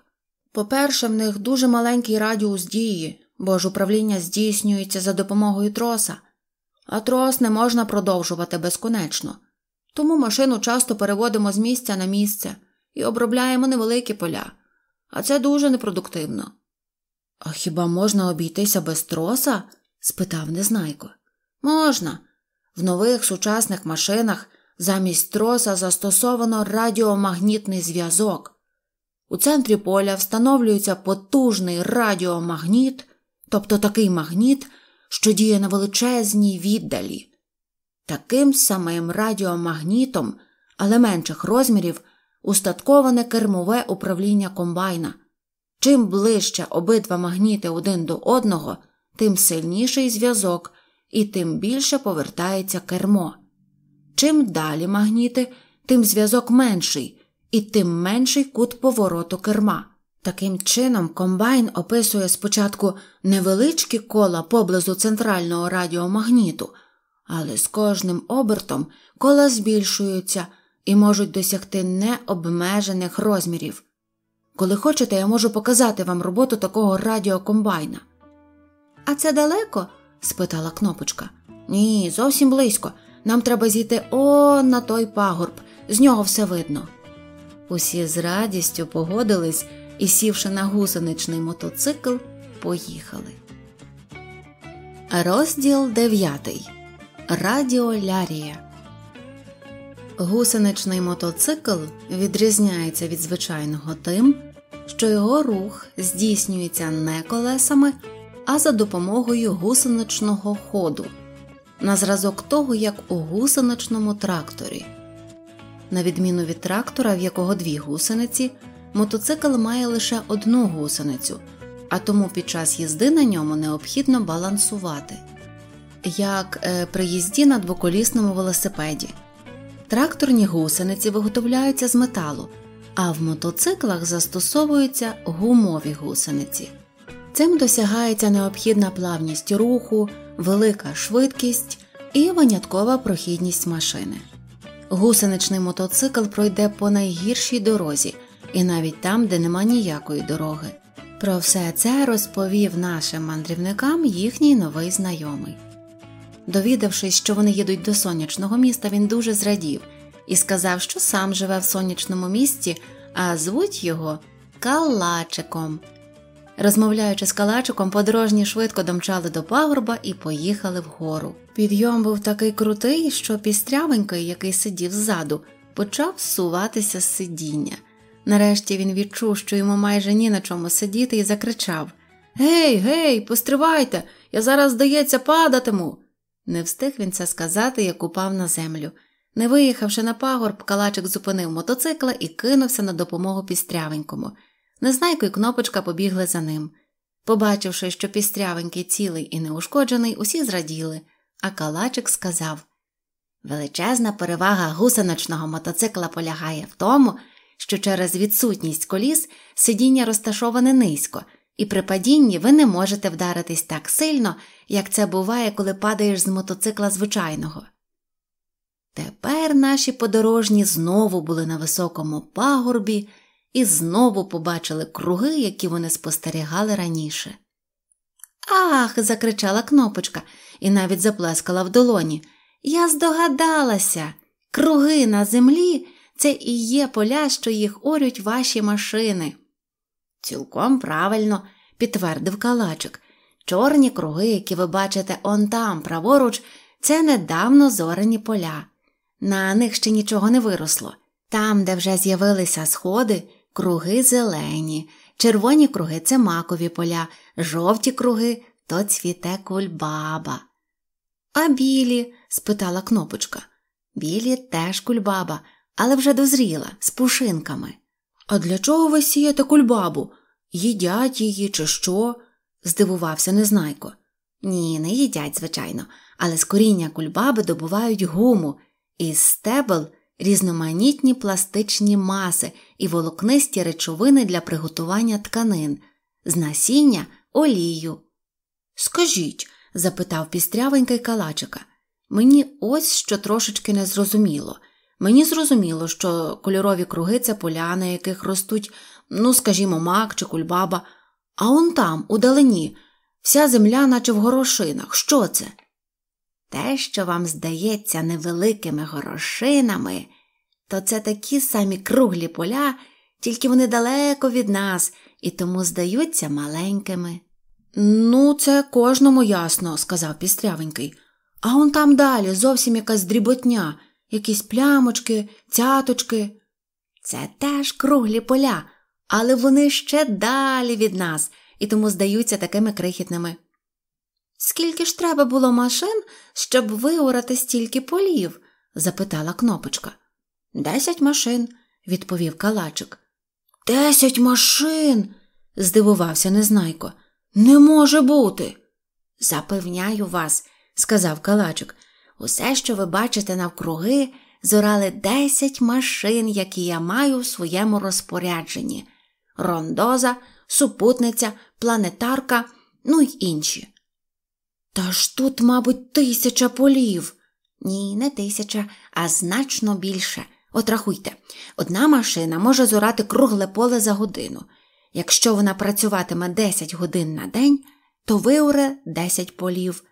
По-перше, в них дуже маленький радіус дії, бо ж управління здійснюється за допомогою троса, а трос не можна продовжувати безконечно. Тому машину часто переводимо з місця на місце і обробляємо невеликі поля, а це дуже непродуктивно. А хіба можна обійтися без троса? спитав Незнайко. Можна. В нових сучасних машинах замість троса застосовано радіомагнітний зв'язок. У центрі поля встановлюється потужний радіомагніт, тобто такий магніт, що діє на величезній віддалі. Таким самим радіомагнітом, але менших розмірів, устатковане кермове управління комбайна. Чим ближче обидва магніти один до одного, тим сильніший зв'язок і тим більше повертається кермо. Чим далі магніти, тим зв'язок менший, і тим менший кут повороту керма. Таким чином, комбайн описує спочатку невеличкі кола поблизу центрального радіомагніту, але з кожним обертом кола збільшуються і можуть досягти необмежених розмірів. Коли хочете, я можу показати вам роботу такого радіокомбайна. А це далеко? спитала кнопочка. Ні, зовсім близько. Нам треба зійти о на той пагорб, з нього все видно. Усі з радістю погодились і, сівши на гусеничний мотоцикл, поїхали. Розділ дев'ятий Радіолярія. Гусеничний мотоцикл відрізняється від звичайного тим, що його рух здійснюється не колесами, а за допомогою гусеничного ходу, на зразок того, як у гусеничному тракторі. На відміну від трактора, в якого дві гусениці, мотоцикл має лише одну гусеницю, а тому під час їзди на ньому необхідно балансувати, як е, при їзді на двоколісному велосипеді. Тракторні гусениці виготовляються з металу, а в мотоциклах застосовуються гумові гусениці. Цим досягається необхідна плавність руху, велика швидкість і виняткова прохідність машини. Гусеничний мотоцикл пройде по найгіршій дорозі, і навіть там, де нема ніякої дороги. Про все це розповів нашим мандрівникам їхній новий знайомий. Довідавшись, що вони їдуть до сонячного міста, він дуже зрадів і сказав, що сам живе в сонячному місті, а звуть його Калачиком. Розмовляючи з калачиком, подорожні швидко домчали до пагорба і поїхали вгору. Підйом був такий крутий, що пістрявенький, який сидів ззаду, почав зсуватися з сидіння. Нарешті він відчув, що йому майже ні на чому сидіти, і закричав Гей, гей, постривайте, я зараз, здається, падатиму. Не встиг він це сказати, як упав на землю. Не виїхавши на пагорб, калачик зупинив мотоцикла і кинувся на допомогу пістрявенькому. Незнайко й кнопочка побігли за ним. Побачивши, що пістрявенький цілий і неушкоджений, усі зраділи, а калачик сказав Величезна перевага гусеничного мотоцикла полягає в тому, що через відсутність коліс сидіння розташоване низько, і при падінні ви не можете вдаритись так сильно, як це буває, коли падаєш з мотоцикла звичайного. Тепер наші подорожні знову були на високому пагорбі і знову побачили круги, які вони спостерігали раніше. Ах. закричала кнопочка і навіть заплескала в долоні. Я здогадалася, круги на землі це і є поля, що їх орють ваші машини. Цілком правильно, підтвердив калачик. Чорні круги, які ви бачите он там, праворуч, це недавно зорені поля. На них ще нічого не виросло. Там, де вже з'явилися сходи, круги зелені, червоні круги це макові поля, жовті круги то цвіте кульбаба. А білі? спитала кнопочка. Білі теж кульбаба, але вже дозріла, з пушинками. А для чого ви сієте кульбабу? Їдять її, чи що? здивувався Незнайко. Ні, не їдять, звичайно, але з коріння кульбаби добувають гуму, із стебел різноманітні пластичні маси і волокнисті речовини для приготування тканин, з насіння олію. Скажіть, запитав пістрявенький калачика, мені ось що трошечки не зрозуміло. Мені зрозуміло, що кольорові круги це поля, на яких ростуть, ну, скажімо, мак чи кульбаба, а он там, удалині, вся земля, наче в горошинах. Що це? Те, що вам здається невеликими горошинами, то це такі самі круглі поля, тільки вони далеко від нас і тому здаються маленькими. Ну, це кожному ясно, сказав пістрявенький. А он там далі зовсім якась дріботня, якісь плямочки, цяточки. Це теж круглі поля, але вони ще далі від нас і тому здаються такими крихітними. Скільки ж треба було машин, щоб виорати стільки полів? запитала кнопочка. Десять машин, відповів калачик. Десять машин. здивувався Незнайко. Не може бути. Запевняю вас, сказав калачик. Усе, що ви бачите навкруги, зорали десять машин, які я маю в своєму розпорядженні рондоза, супутниця, планетарка, ну й інші. Та ж тут, мабуть, тисяча полів. Ні, не тисяча, а значно більше. От рахуйте, одна машина може зорати кругле поле за годину. Якщо вона працюватиме 10 годин на день, то виуре 10 полів.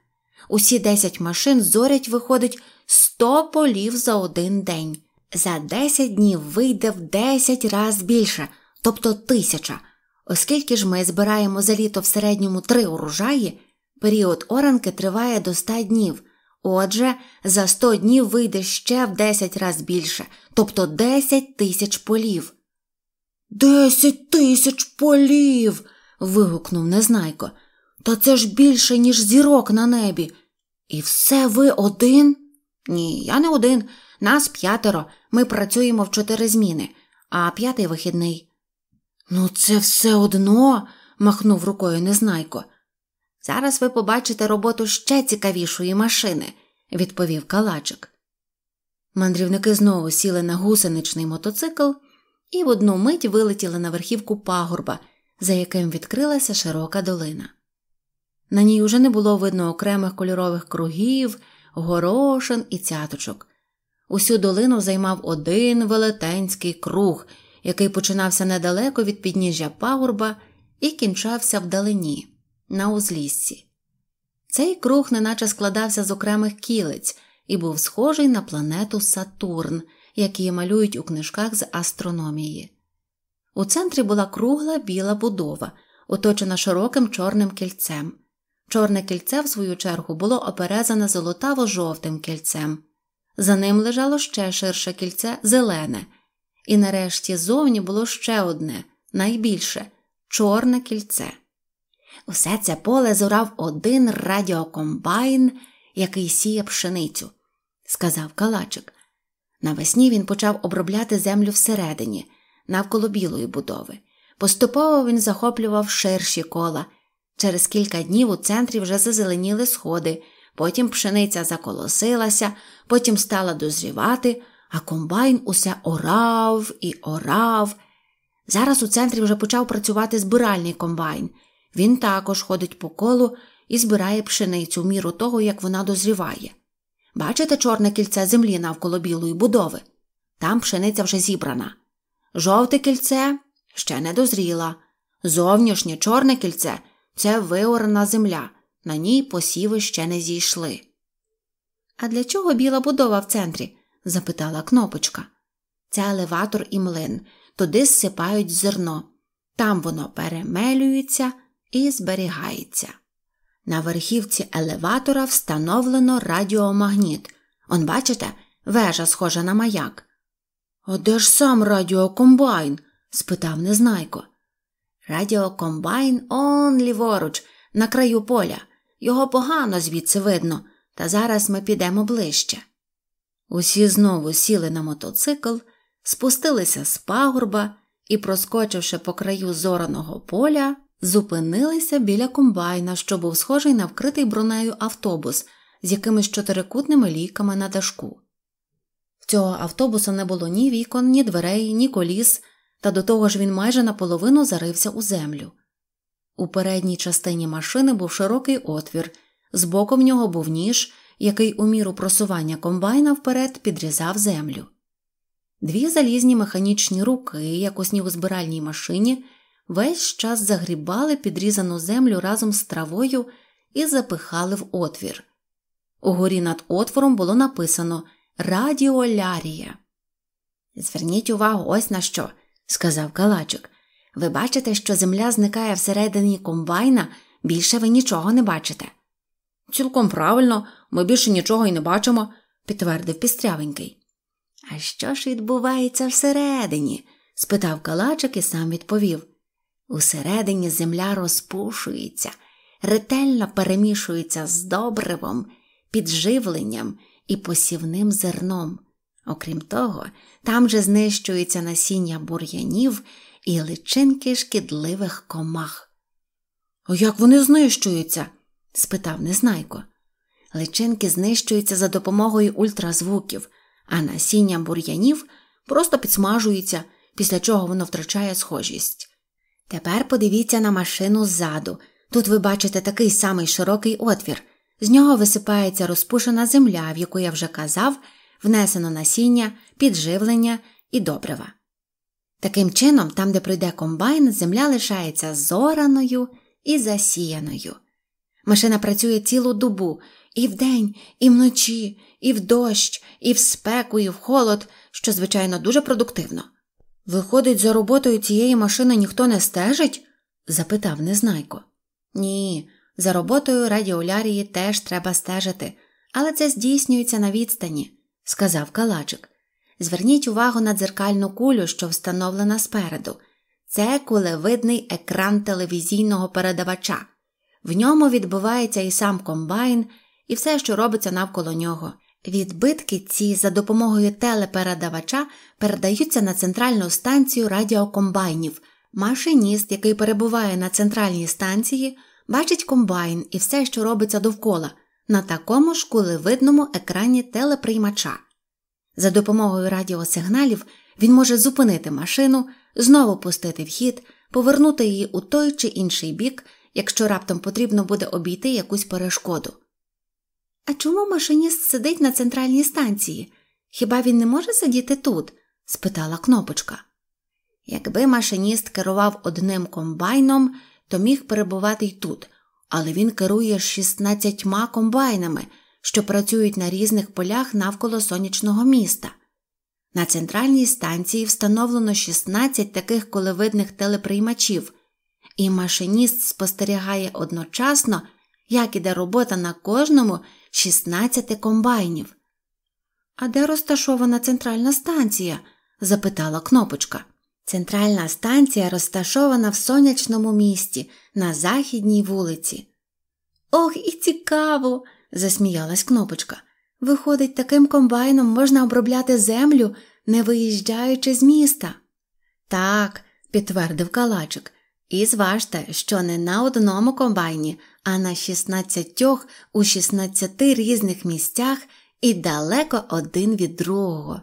Усі 10 машин зорять, виходить, 100 полів за один день. За 10 днів вийде в 10 раз більше, тобто тисяча. Оскільки ж ми збираємо за літо в середньому три урожаї, період оранки триває до 100 днів. Отже, за 100 днів вийде ще в 10 раз більше, тобто 10 тисяч полів. Десять тисяч полів. вигукнув Незнайко. Та це ж більше, ніж зірок на небі. І все ви один? Ні, я не один. Нас п'ятеро. Ми працюємо в чотири зміни, а п'ятий вихідний. Ну, це все одно, махнув рукою Незнайко. Зараз ви побачите роботу ще цікавішої машини, відповів калачик. Мандрівники знову сіли на гусеничний мотоцикл і в одну мить вилетіли на верхівку пагорба, за яким відкрилася широка долина. На ній уже не було видно окремих кольорових кругів, горошин і цяточок. Усю долину займав один велетенський круг, який починався недалеко від підніжжя пагорба і кінчався вдалині, на узліссі. Цей круг неначе складався з окремих кілець і був схожий на планету Сатурн, які малюють у книжках з астрономії. У центрі була кругла біла будова, оточена широким чорним кільцем. Чорне кільце, в свою чергу, було оперезане золотаво жовтим кільцем. За ним лежало ще ширше кільце зелене, і нарешті зовні було ще одне, найбільше чорне кільце. Усе це поле зорав один радіокомбайн, який сіє пшеницю, сказав Калачик. Навесні він почав обробляти землю всередині, навколо білої будови. Поступово він захоплював ширші кола. Через кілька днів у центрі вже зазеленіли сходи, потім пшениця заколосилася, потім стала дозрівати, а комбайн усе орав і орав. Зараз у центрі вже почав працювати збиральний комбайн. Він також ходить по колу і збирає пшеницю в міру того, як вона дозріває. Бачите чорне кільце землі навколо білої будови? Там пшениця вже зібрана. Жовте кільце ще не дозріла. Зовнішнє чорне кільце це виорана земля, на ній посіви ще не зійшли. А для чого біла будова в центрі? запитала кнопочка. Це елеватор і млин, туди зсипають зерно. Там воно перемелюється і зберігається. На верхівці елеватора встановлено радіомагніт. Он, бачите, вежа схожа на маяк. А де ж сам радіокомбайн? спитав Незнайко. Радіокомбайн он ліворуч, на краю поля. Його погано звідси видно, та зараз ми підемо ближче. Усі знову сіли на мотоцикл, спустилися з пагорба і, проскочивши по краю зораного поля, зупинилися біля комбайна, що був схожий на вкритий бронею автобус з якимись чотирикутними лійками на дашку. В цього автобуса не було ні вікон, ні дверей, ні коліс, та до того ж він майже наполовину зарився у землю. У передній частині машини був широкий отвір, збоку в нього був ніж, який у міру просування комбайна вперед підрізав землю. Дві залізні механічні руки, як у снігозбиральній машині, весь час загрібали підрізану землю разом з травою і запихали в отвір. Угорі над отвором було написано Радіолярія. Зверніть увагу ось на що, сказав Калачик. Ви бачите, що земля зникає всередині комбайна, більше ви нічого не бачите. Цілком правильно, ми більше нічого й не бачимо, підтвердив пістрявенький. А що ж відбувається всередині? спитав Калачик і сам відповів. Усередині земля розпушується, ретельно перемішується з добривом, підживленням і посівним зерном. Окрім того, там же знищується насіння бур'янів і личинки шкідливих комах. «А як вони знищуються? спитав Незнайко. Личинки знищуються за допомогою ультразвуків, а насіння бур'янів просто підсмажується, після чого воно втрачає схожість. Тепер подивіться на машину ззаду. Тут ви бачите такий самий широкий отвір. З нього висипається розпушена земля, в яку я вже казав, внесено насіння, підживлення і добрива. Таким чином, там, де пройде комбайн, земля лишається зораною і засіяною. Машина працює цілу добу і вдень, і вночі, і в дощ, і в спеку, і в холод, що, звичайно, дуже продуктивно. Виходить, за роботою цієї машини ніхто не стежить? запитав Незнайко. Ні, за роботою радіолярії теж треба стежити, але це здійснюється на відстані, сказав Калачик. Зверніть увагу на дзеркальну кулю, що встановлена спереду. Це кулевидний екран телевізійного передавача. В ньому відбувається і сам комбайн, і все, що робиться навколо нього. Відбитки ці за допомогою телепередавача передаються на центральну станцію радіокомбайнів. Машиніст, який перебуває на центральній станції, бачить комбайн і все, що робиться довкола, на такому ж кулевидному екрані телеприймача. За допомогою радіосигналів він може зупинити машину, знову пустити в хід, повернути її у той чи інший бік, якщо раптом потрібно буде обійти якусь перешкоду. А чому машиніст сидить на центральній станції? Хіба він не може сидіти тут? спитала кнопочка. Якби машиніст керував одним комбайном, то міг перебувати й тут, але він керує 16 комбайнами, що працюють на різних полях навколо сонячного міста. На центральній станції встановлено 16 таких колевидних телеприймачів, і машиніст спостерігає одночасно, як іде робота на кожному 16 комбайнів. А де розташована центральна станція? запитала кнопочка. Центральна станція розташована в сонячному місті на західній вулиці. Ох, і цікаво, засміялась кнопочка. Виходить, таким комбайном можна обробляти землю, не виїжджаючи з міста. Так, підтвердив калачик, і зважте, що не на одному комбайні, а на 16 у 16 різних місцях і далеко один від другого.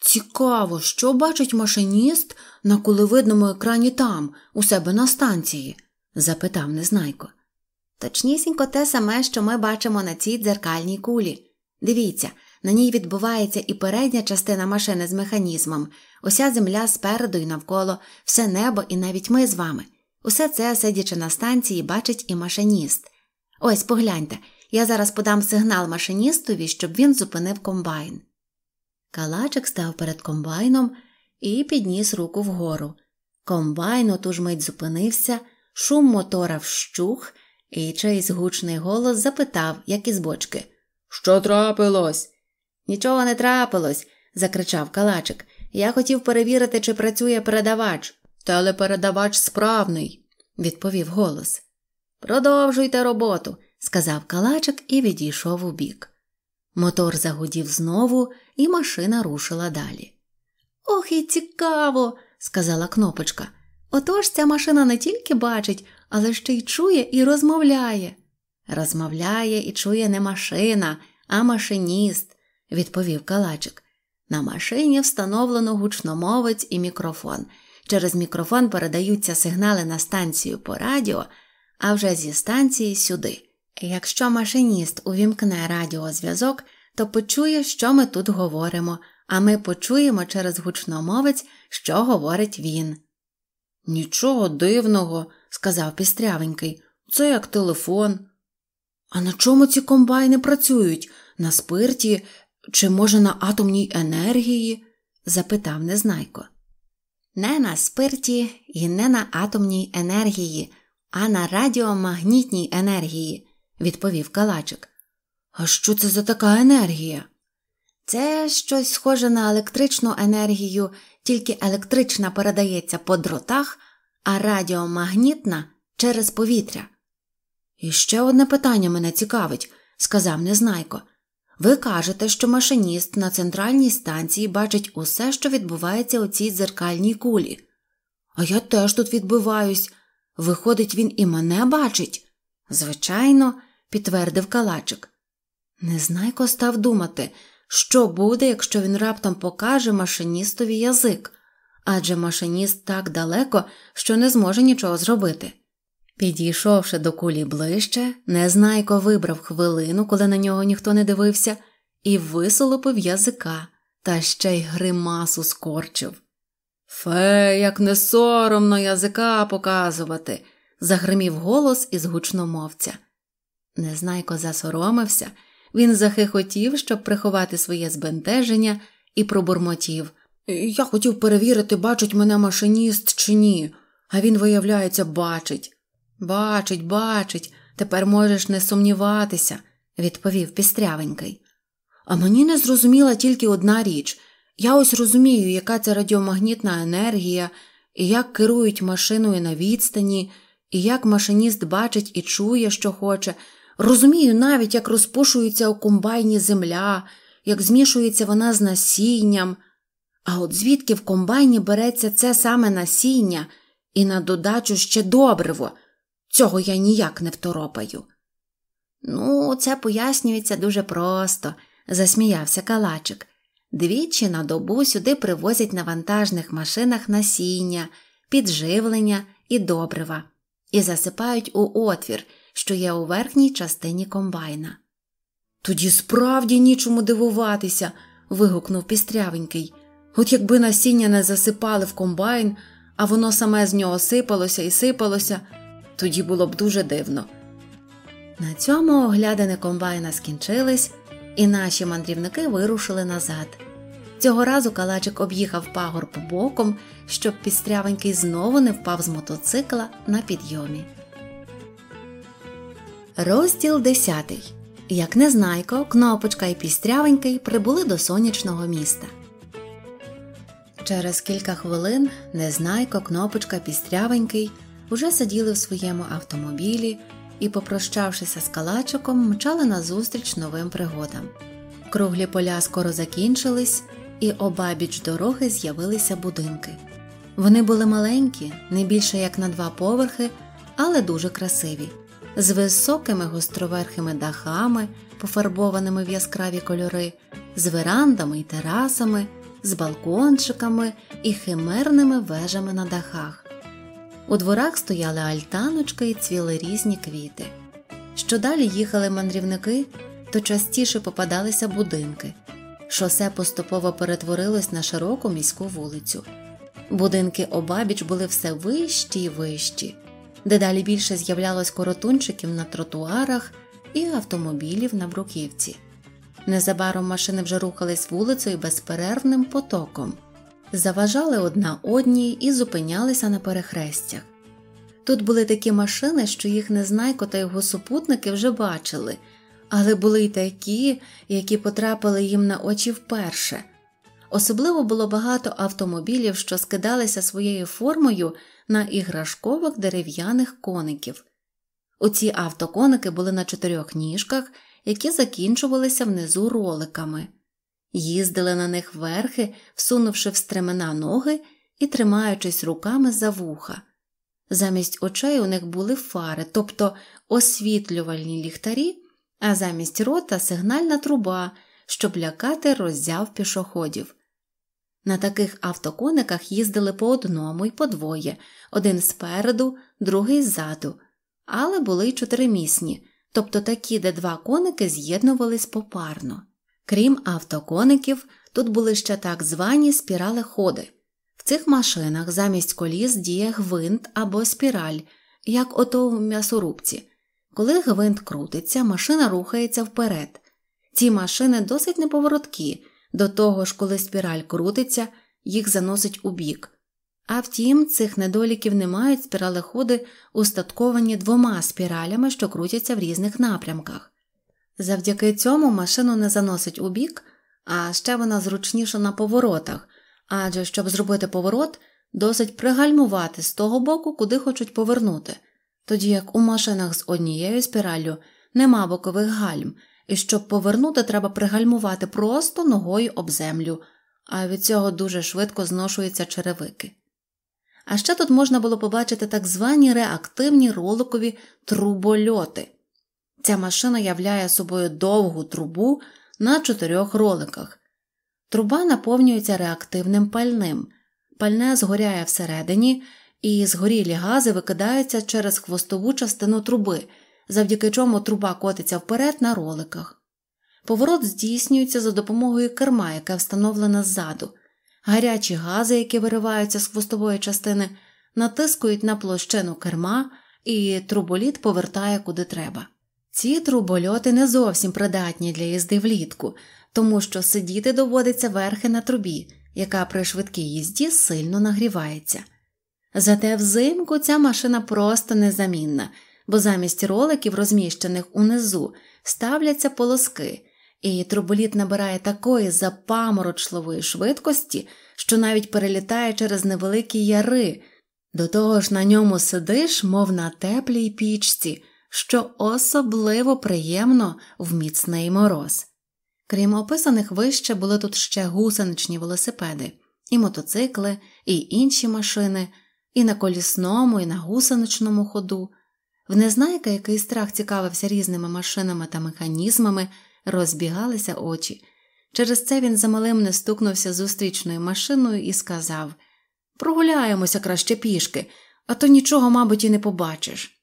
Цікаво, що бачить машиніст на кулевидному екрані там, у себе на станції? запитав Незнайко. Точнісінько те саме, що ми бачимо на цій дзеркальній кулі. Дивіться, на ній відбувається і передня частина машини з механізмом, уся земля спереду і навколо, все небо і навіть ми з вами. Усе це, сидячи на станції, бачить і машиніст. Ось погляньте, я зараз подам сигнал машиністові, щоб він зупинив комбайн. Калачик став перед комбайном і підніс руку вгору. Комбайн оту ж мить зупинився, шум мотора вщух, і чийсь гучний голос запитав, як із бочки Що трапилось? Нічого не трапилось, закричав Калачик. Я хотів перевірити, чи працює передавач. Телепередавач справний, відповів голос. Продовжуйте роботу, сказав Калачик і відійшов у бік. Мотор загудів знову, і машина рушила далі. Ох, і цікаво, сказала кнопочка. Отож ця машина не тільки бачить, але ще й чує і розмовляє. Розмовляє і чує не машина, а машиніст, відповів Калачик. На машині встановлено гучномовець і мікрофон. Через мікрофон передаються сигнали на станцію по радіо, а вже зі станції сюди. Якщо машиніст увімкне радіозв'язок, то почує, що ми тут говоримо, а ми почуємо через гучномовець, що говорить він. Нічого дивного, сказав пістрявенький, це як телефон. А на чому ці комбайни працюють? На спирті чи, може, на атомній енергії? запитав Незнайко. Не на спирті і не на атомній енергії, а на радіомагнітній енергії, відповів Калачик. А що це за така енергія? Це щось схоже на електричну енергію, тільки електрична передається по дротах, а радіомагнітна через повітря. І ще одне питання мене цікавить, сказав Незнайко. Ви кажете, що машиніст на центральній станції бачить усе, що відбувається у цій дзеркальній кулі. А я теж тут відбиваюсь. Виходить, він і мене бачить? Звичайно, підтвердив Калачик. Незнайко став думати, що буде, якщо він раптом покаже машиністові язик, адже машиніст так далеко, що не зможе нічого зробити. Підійшовши до кулі ближче, Незнайко вибрав хвилину, коли на нього ніхто не дивився, і висолопив язика, та ще й гримасу скорчив. Фе, як не соромно язика показувати, загримів голос із гучномовця. Незнайко засоромився, він захихотів, щоб приховати своє збентеження, і пробурмотів. Я хотів перевірити, бачить мене машиніст чи ні, а він, виявляється, бачить. Бачить, бачить, тепер можеш не сумніватися, відповів пістрявенький. А мені не зрозуміла тільки одна річ я ось розумію, яка це радіомагнітна енергія, і як керують машиною на відстані, і як машиніст бачить і чує, що хоче. Розумію навіть, як розпушується у комбайні земля, як змішується вона з насінням. А от звідки в комбайні береться це саме насіння і на додачу ще добриво. Цього я ніяк не второпаю. Ну, це пояснюється дуже просто, засміявся Калачик. Двічі на добу сюди привозять на вантажних машинах насіння, підживлення і добрива, і засипають у отвір, що є у верхній частині комбайна. Тоді справді нічому дивуватися. вигукнув пістрявенький. От якби насіння не засипали в комбайн, а воно саме з нього сипалося і сипалося тоді було б дуже дивно. На цьому оглядини комбайна скінчились, і наші мандрівники вирушили назад. Цього разу калачик об'їхав пагорб боком, щоб пістрявенький знову не впав з мотоцикла на підйомі. Розділ 10. Як Незнайко, Кнопочка і Пістрявенький прибули до сонячного міста. Через кілька хвилин Незнайко, Кнопочка, Пістрявенький уже сиділи в своєму автомобілі і, попрощавшися з калачиком, мчали назустріч новим пригодам. Круглі поля скоро закінчились, і обабіч дороги з'явилися будинки. Вони були маленькі, не більше як на два поверхи, але дуже красиві, з високими гостроверхими дахами, пофарбованими в яскраві кольори, з верандами й терасами, з балкончиками і химерними вежами на дахах. У дворах стояли альтаночки і цвіли різні квіти. Що далі їхали мандрівники, то частіше попадалися будинки. Шосе поступово перетворилось на широку міську вулицю. Будинки обабіч були все вищі й вищі, дедалі більше з'являлось коротунчиків на тротуарах і автомобілів на бруківці. Незабаром машини вже рухались вулицею безперервним потоком, заважали одна одній і зупинялися на перехрестях. Тут були такі машини, що їх незнайко та його супутники вже бачили але були й такі, які потрапили їм на очі вперше. Особливо було багато автомобілів, що скидалися своєю формою на іграшкових дерев'яних коників. У ці автоконики були на чотирьох ніжках, які закінчувалися внизу роликами, їздили на них верхи, всунувши в стремена ноги і тримаючись руками за вуха. Замість очей у них були фари, тобто освітлювальні ліхтарі а замість рота сигнальна труба, щоб лякати роззяв пішоходів. На таких автокониках їздили по одному і по двоє, один спереду, другий ззаду, але були й чотиримісні, тобто такі, де два коники з'єднувались попарно. Крім автокоників, тут були ще так звані спіралеходи. В цих машинах замість коліс діє гвинт або спіраль, як ото в м'ясорубці. Коли гвинт крутиться, машина рухається вперед. Ці машини досить неповороткі, до того ж, коли спіраль крутиться, їх заносить у бік. А втім, цих недоліків не мають спіралеходи, устатковані двома спіралями, що крутяться в різних напрямках. Завдяки цьому машину не заносить у бік, а ще вона зручніша на поворотах, адже щоб зробити поворот, досить пригальмувати з того боку, куди хочуть повернути тоді як у машинах з однією спіраллю нема бокових гальм, і щоб повернути, треба пригальмувати просто ногою об землю, а від цього дуже швидко зношуються черевики. А ще тут можна було побачити так звані реактивні роликові трубольоти. Ця машина являє собою довгу трубу на чотирьох роликах. Труба наповнюється реактивним пальним, пальне згоряє всередині і згорілі гази викидаються через хвостову частину труби, завдяки чому труба котиться вперед на роликах. Поворот здійснюється за допомогою керма, яке встановлене ззаду. Гарячі гази, які вириваються з хвостової частини, натискують на площину керма, і труболіт повертає куди треба. Ці трубольоти не зовсім придатні для їзди влітку, тому що сидіти доводиться верхи на трубі, яка при швидкій їзді сильно нагрівається. Зате взимку ця машина просто незамінна, бо замість роликів, розміщених унизу, ставляться полоски, і труболіт набирає такої запаморочливої швидкості, що навіть перелітає через невеликі яри, до того ж на ньому сидиш, мов на теплій пічці, що особливо приємно в міцний мороз. Крім описаних вище, були тут ще гусеничні велосипеди, і мотоцикли, і інші машини і на колісному, і на гусеничному ходу. В незнайка, який страх цікавився різними машинами та механізмами, розбігалися очі. Через це він замалим не стукнувся зустрічною машиною і сказав Прогуляємося краще пішки, а то нічого, мабуть, і не побачиш.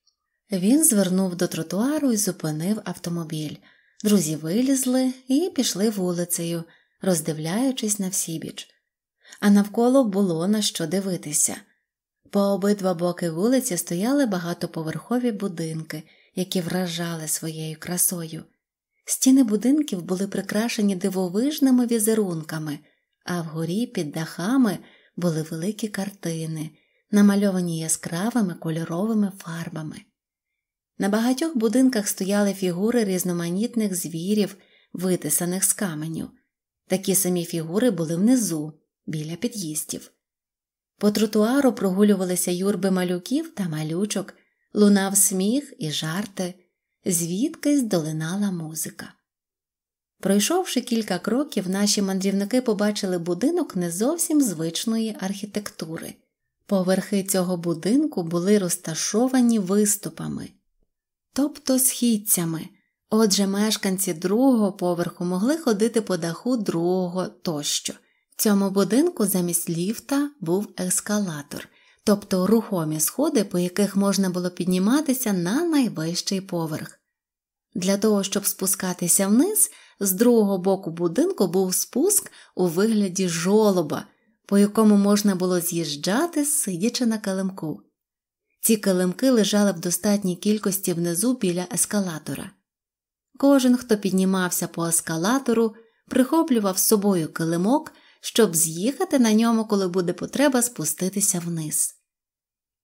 Він звернув до тротуару і зупинив автомобіль. Друзі вилізли і пішли вулицею, роздивляючись на всібіч. А навколо було на що дивитися. По обидва боки вулиці стояли багатоповерхові будинки, які вражали своєю красою. Стіни будинків були прикрашені дивовижними візерунками, а вгорі під дахами були великі картини, намальовані яскравими кольоровими фарбами. На багатьох будинках стояли фігури різноманітних звірів, витисаних з каменю. Такі самі фігури були внизу, біля під'їздів. По тротуару прогулювалися юрби малюків та малючок, лунав сміх і жарти, звідкись долинала музика. Пройшовши кілька кроків, наші мандрівники побачили будинок не зовсім звичної архітектури. Поверхи цього будинку були розташовані виступами, тобто східцями. Отже, мешканці другого поверху могли ходити по даху другого тощо. В цьому будинку замість ліфта був ескалатор, тобто рухомі сходи, по яких можна було підніматися на найвищий поверх. Для того, щоб спускатися вниз, з другого боку будинку був спуск у вигляді жолоба, по якому можна було з'їжджати, сидячи на килимку. Ці килимки лежали в достатній кількості внизу біля ескалатора. Кожен, хто піднімався по ескалатору, прихоплював з собою килимок, щоб з'їхати на ньому, коли буде потреба спуститися вниз.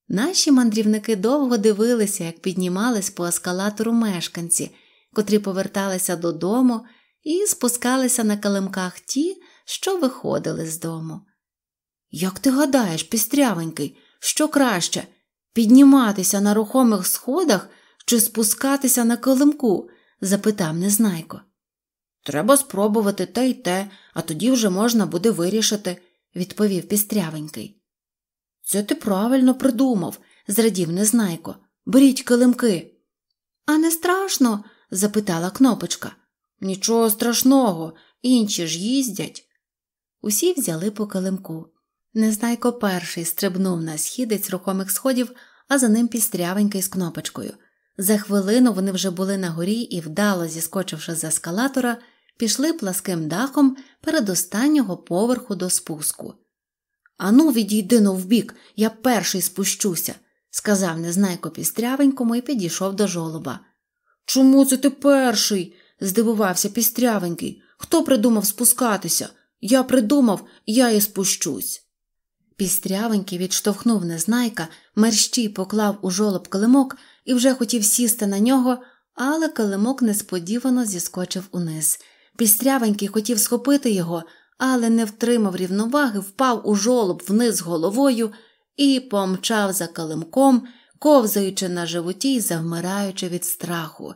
Наші мандрівники довго дивилися, як піднімались по ескалатору мешканці, котрі поверталися додому і спускалися на килимках ті, що виходили з дому. Як ти гадаєш, пістрявенький, що краще підніматися на рухомих сходах чи спускатися на килимку? запитав Незнайко. Треба спробувати те й те, а тоді вже можна буде вирішити, відповів пістрявенький. Це ти правильно придумав, зрадів Незнайко. Беріть килимки. А не страшно? запитала кнопочка. Нічого страшного, інші ж їздять. Усі взяли по килимку. Незнайко перший стрибнув на східець рухомих сходів, а за ним пістрявенький з кнопочкою. За хвилину вони вже були на горі і, вдало зіскочивши з ескалатора, пішли пласким дахом перед останнього поверху до спуску. Ану, відійди но вбік, я перший спущуся, сказав незнайко пістрявенькому і підійшов до жолоба. Чому це ти перший? здивувався пістрявенький. Хто придумав спускатися? Я придумав, я і спущусь. Пістрявенький відштовхнув незнайка, мерщій поклав у жолоб килимок і вже хотів сісти на нього, але килимок несподівано зіскочив униз. Пістрявенький хотів схопити його, але не втримав рівноваги, впав у жолоб вниз головою і помчав за килимком, ковзаючи на животі й завмираючи від страху.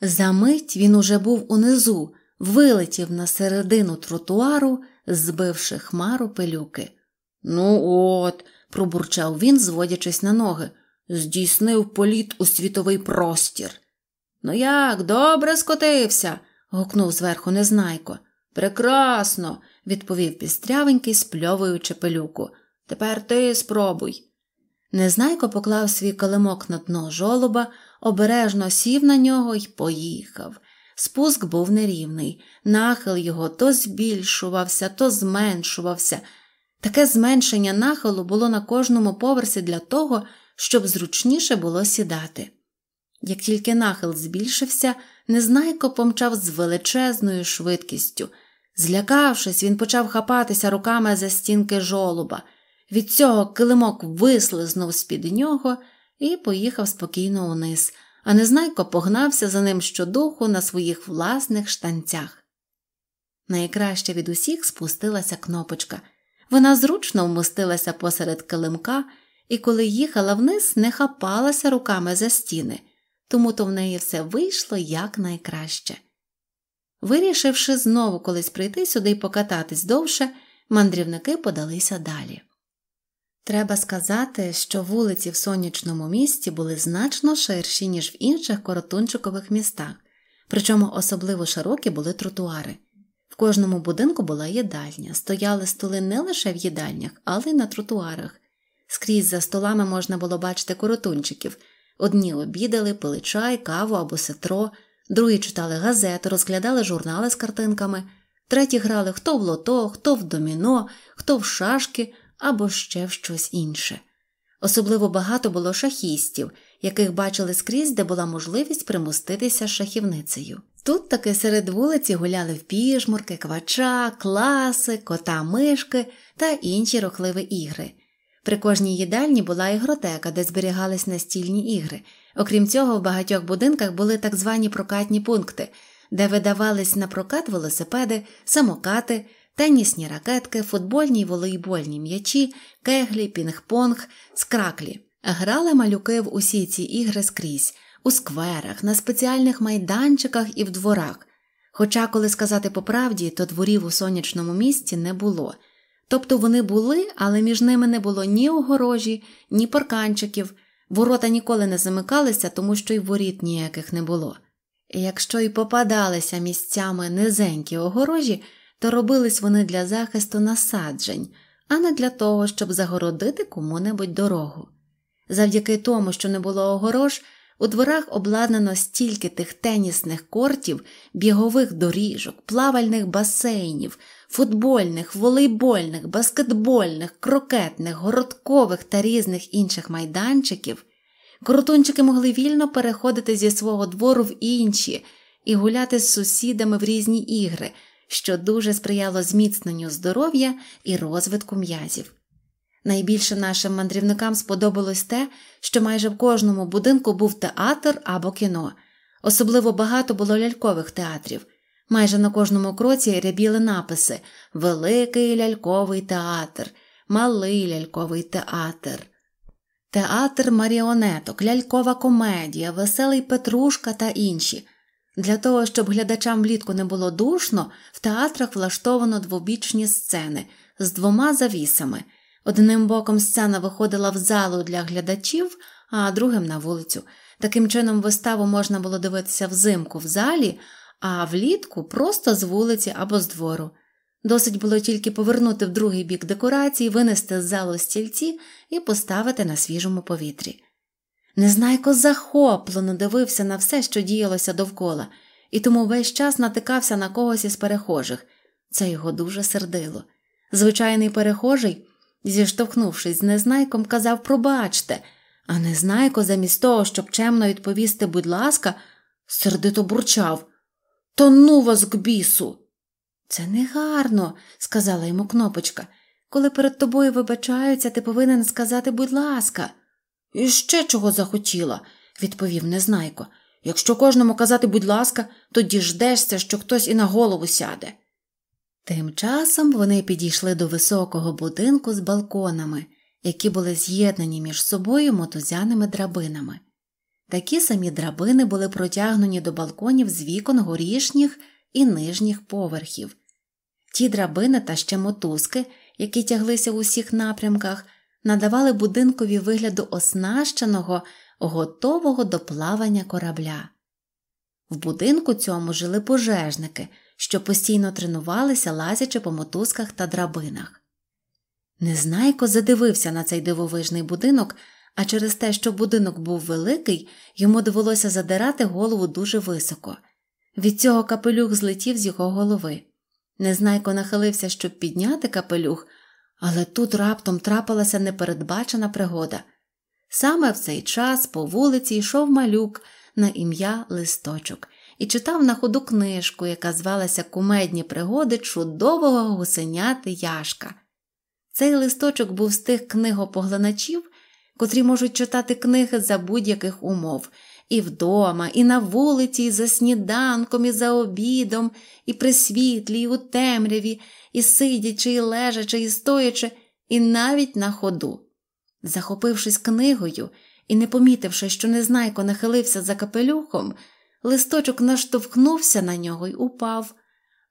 Замить він уже був унизу, вилетів на середину тротуару, збивши хмару пилюки. Ну, от, пробурчав він, зводячись на ноги, здійснив політ у світовий простір. Ну як, добре скотився? гукнув зверху незнайко. Прекрасно, відповів пістрявенький, спльовуючи пилюку. Тепер ти спробуй. Незнайко поклав свій килимок на дно жолоба, обережно сів на нього й поїхав. Спуск був нерівний, нахил його то збільшувався, то зменшувався. Таке зменшення нахилу було на кожному поверсі для того, щоб зручніше було сідати. Як тільки нахил збільшився, незнайко помчав з величезною швидкістю. Злякавшись, він почав хапатися руками за стінки жолуба. Від цього килимок вислизнув з під нього і поїхав спокійно униз, а незнайко погнався за ним щодуху на своїх власних штанцях. Найкраще від усіх спустилася кнопочка. Вона зручно вмостилася посеред килимка і, коли їхала вниз, не хапалася руками за стіни, тому то в неї все вийшло якнайкраще. Вирішивши знову колись прийти сюди і покататись довше, мандрівники подалися далі. Треба сказати, що вулиці в сонячному місті були значно ширші, ніж в інших коротунчикових містах, причому особливо широкі були тротуари. В кожному будинку була їдальня, стояли столи не лише в їдальнях, але й на тротуарах. Скрізь за столами можна було бачити коротунчиків. Одні обідали, пили чай, каву або сетро, другі читали газети, розглядали журнали з картинками, треті грали хто в лото, хто в доміно, хто в шашки або ще в щось інше. Особливо багато було шахістів, яких бачили скрізь, де була можливість примуститися шахівницею. Тут таки серед вулиці гуляли в піжмурки, квача, класи, кота мишки та інші рухливі ігри. При кожній їдальні була ігротека, де зберігались настільні ігри. Окрім цього, в багатьох будинках були так звані прокатні пункти, де видавались на прокат велосипеди, самокати, тенісні ракетки, футбольні й волейбольні м'ячі, кеглі, пінг-понг, скраклі. Грали малюки в усі ці ігри скрізь, у скверах, на спеціальних майданчиках і в дворах. Хоча, коли сказати по правді, то дворів у сонячному місті не було. Тобто вони були, але між ними не було ні огорожі, ні парканчиків, ворота ніколи не замикалися, тому що й воріт ніяких не було. І якщо й попадалися місцями низенькі огорожі, то робились вони для захисту насаджень, а не для того, щоб загородити кому-небудь дорогу. Завдяки тому, що не було огорож, у дворах обладнано стільки тих тенісних кортів, бігових доріжок, плавальних басейнів, футбольних, волейбольних, баскетбольних, крокетних, городкових та різних інших майданчиків, коротунчики могли вільно переходити зі свого двору в інші і гуляти з сусідами в різні ігри, що дуже сприяло зміцненню здоров'я і розвитку м'язів. Найбільше нашим мандрівникам сподобалось те, що майже в кожному будинку був театр або кіно. Особливо багато було лялькових театрів. Майже на кожному кроці рябіли написи Великий ляльковий театр, Малий ляльковий театр, Театр маріонеток, лялькова комедія, Веселий Петрушка та інші. Для того, щоб глядачам влітку не було душно, в театрах влаштовано двобічні сцени з двома завісами. Одним боком сцена виходила в залу для глядачів, а другим на вулицю. Таким чином, виставу можна було дивитися взимку в залі, а влітку просто з вулиці або з двору. Досить було тільки повернути в другий бік декорації, винести з залу стільці і поставити на свіжому повітрі. Незнайко захоплено дивився на все, що діялося довкола, і тому весь час натикався на когось із перехожих. Це його дуже сердило. Звичайний перехожий зіштовхнувшись з незнайком, казав пробачте, а незнайко, замість того, щоб чемно відповісти, будь ласка, сердито бурчав. То ну вас к бісу. Це негарно, сказала йому кнопочка. Коли перед тобою вибачаються, ти повинен сказати, будь ласка. І ще чого захотіла, відповів незнайко. Якщо кожному казати, будь ласка, то діждешся, що хтось і на голову сяде. Тим часом вони підійшли до високого будинку з балконами, які були з'єднані між собою мотузяними драбинами. Такі самі драбини були протягнені до балконів з вікон горішніх і нижніх поверхів. Ті драбини та ще мотузки, які тяглися в усіх напрямках, надавали будинкові вигляду оснащеного, готового до плавання корабля. В будинку цьому жили пожежники що постійно тренувалися, лазячи по мотузках та драбинах. Незнайко задивився на цей дивовижний будинок, а через те, що будинок був великий, йому довелося задирати голову дуже високо. Від цього капелюх злетів з його голови. Незнайко нахилився, щоб підняти капелюх, але тут раптом трапилася непередбачена пригода. Саме в цей час по вулиці йшов малюк на ім'я Листочок і читав на ходу книжку, яка звалася Кумедні пригоди чудового гусеняти Яшка. Цей листочок був з тих книгопоглиначів, котрі можуть читати книги за будь-яких умов і вдома, і на вулиці, і за сніданком, і за обідом, і при світлі, і у темряві, і сидячи, і лежачи, і стоячи, і навіть на ходу. Захопившись книгою і не помітивши, що незнайко нахилився за капелюхом, Листочок наштовхнувся на нього й упав.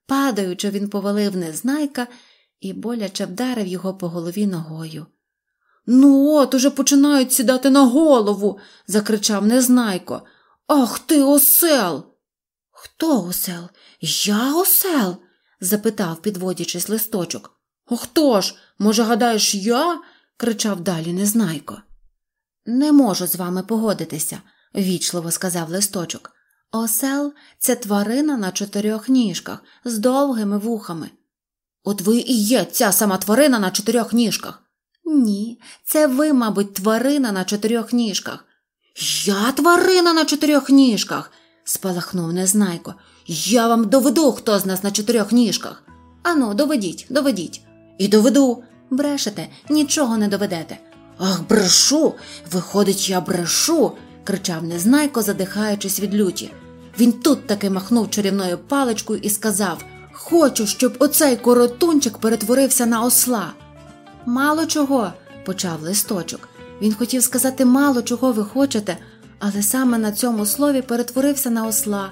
Падаючи, він повалив незнайка і боляче вдарив його по голові ногою. Ну, от уже починають сідати на голову, закричав незнайко. Ах ти, осел. Хто осел? Я осел? запитав, підводячись листочок. «О, хто ж? Може, гадаєш, я? кричав далі незнайко. Не можу з вами погодитися, вічливо сказав листочок. Осел це тварина на чотирьох ніжках з довгими вухами. От ви і є ця сама тварина на чотирьох ніжках. Ні, це ви, мабуть, тварина на чотирьох ніжках. Я тварина на чотирьох ніжках, спалахнув незнайко. Я вам доведу, хто з нас на чотирьох ніжках. Ану, доведіть, доведіть. І доведу. Брешете, нічого не доведете. Ах, брешу. Виходить, я брешу. кричав незнайко, задихаючись від люті. Він тут таки махнув чарівною паличкою і сказав Хочу, щоб оцей коротунчик перетворився на осла. Мало чого, почав листочок. Він хотів сказати мало чого ви хочете, але саме на цьому слові перетворився на осла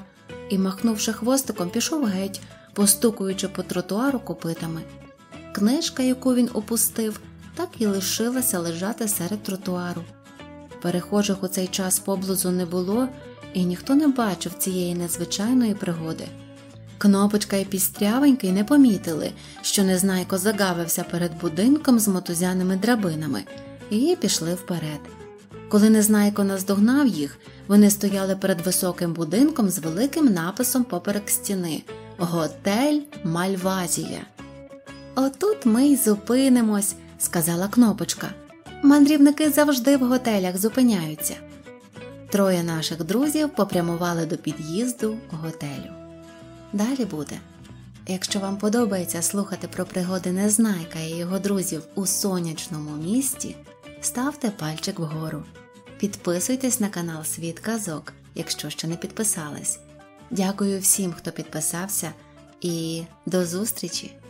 і, махнувши хвостиком, пішов геть, постукуючи по тротуару копитами. Книжка, яку він опустив, так і лишилася лежати серед тротуару. Перехожих у цей час поблизу не було, і ніхто не бачив цієї незвичайної пригоди. Кнопочка і пістрявенький не помітили, що незнайко загавився перед будинком з мотузяними драбинами, і пішли вперед. Коли незнайко наздогнав їх, вони стояли перед високим будинком з великим написом поперек стіни Готель Мальвазія. Отут ми й зупинимось, сказала кнопочка. Мандрівники завжди в готелях зупиняються. Троє наших друзів попрямували до під'їзду готелю. Далі буде. Якщо вам подобається слухати про пригоди Незнайка і його друзів у сонячному місті, ставте пальчик вгору. Підписуйтесь на канал Світ Казок, якщо ще не підписались. Дякую всім, хто підписався, і до зустрічі!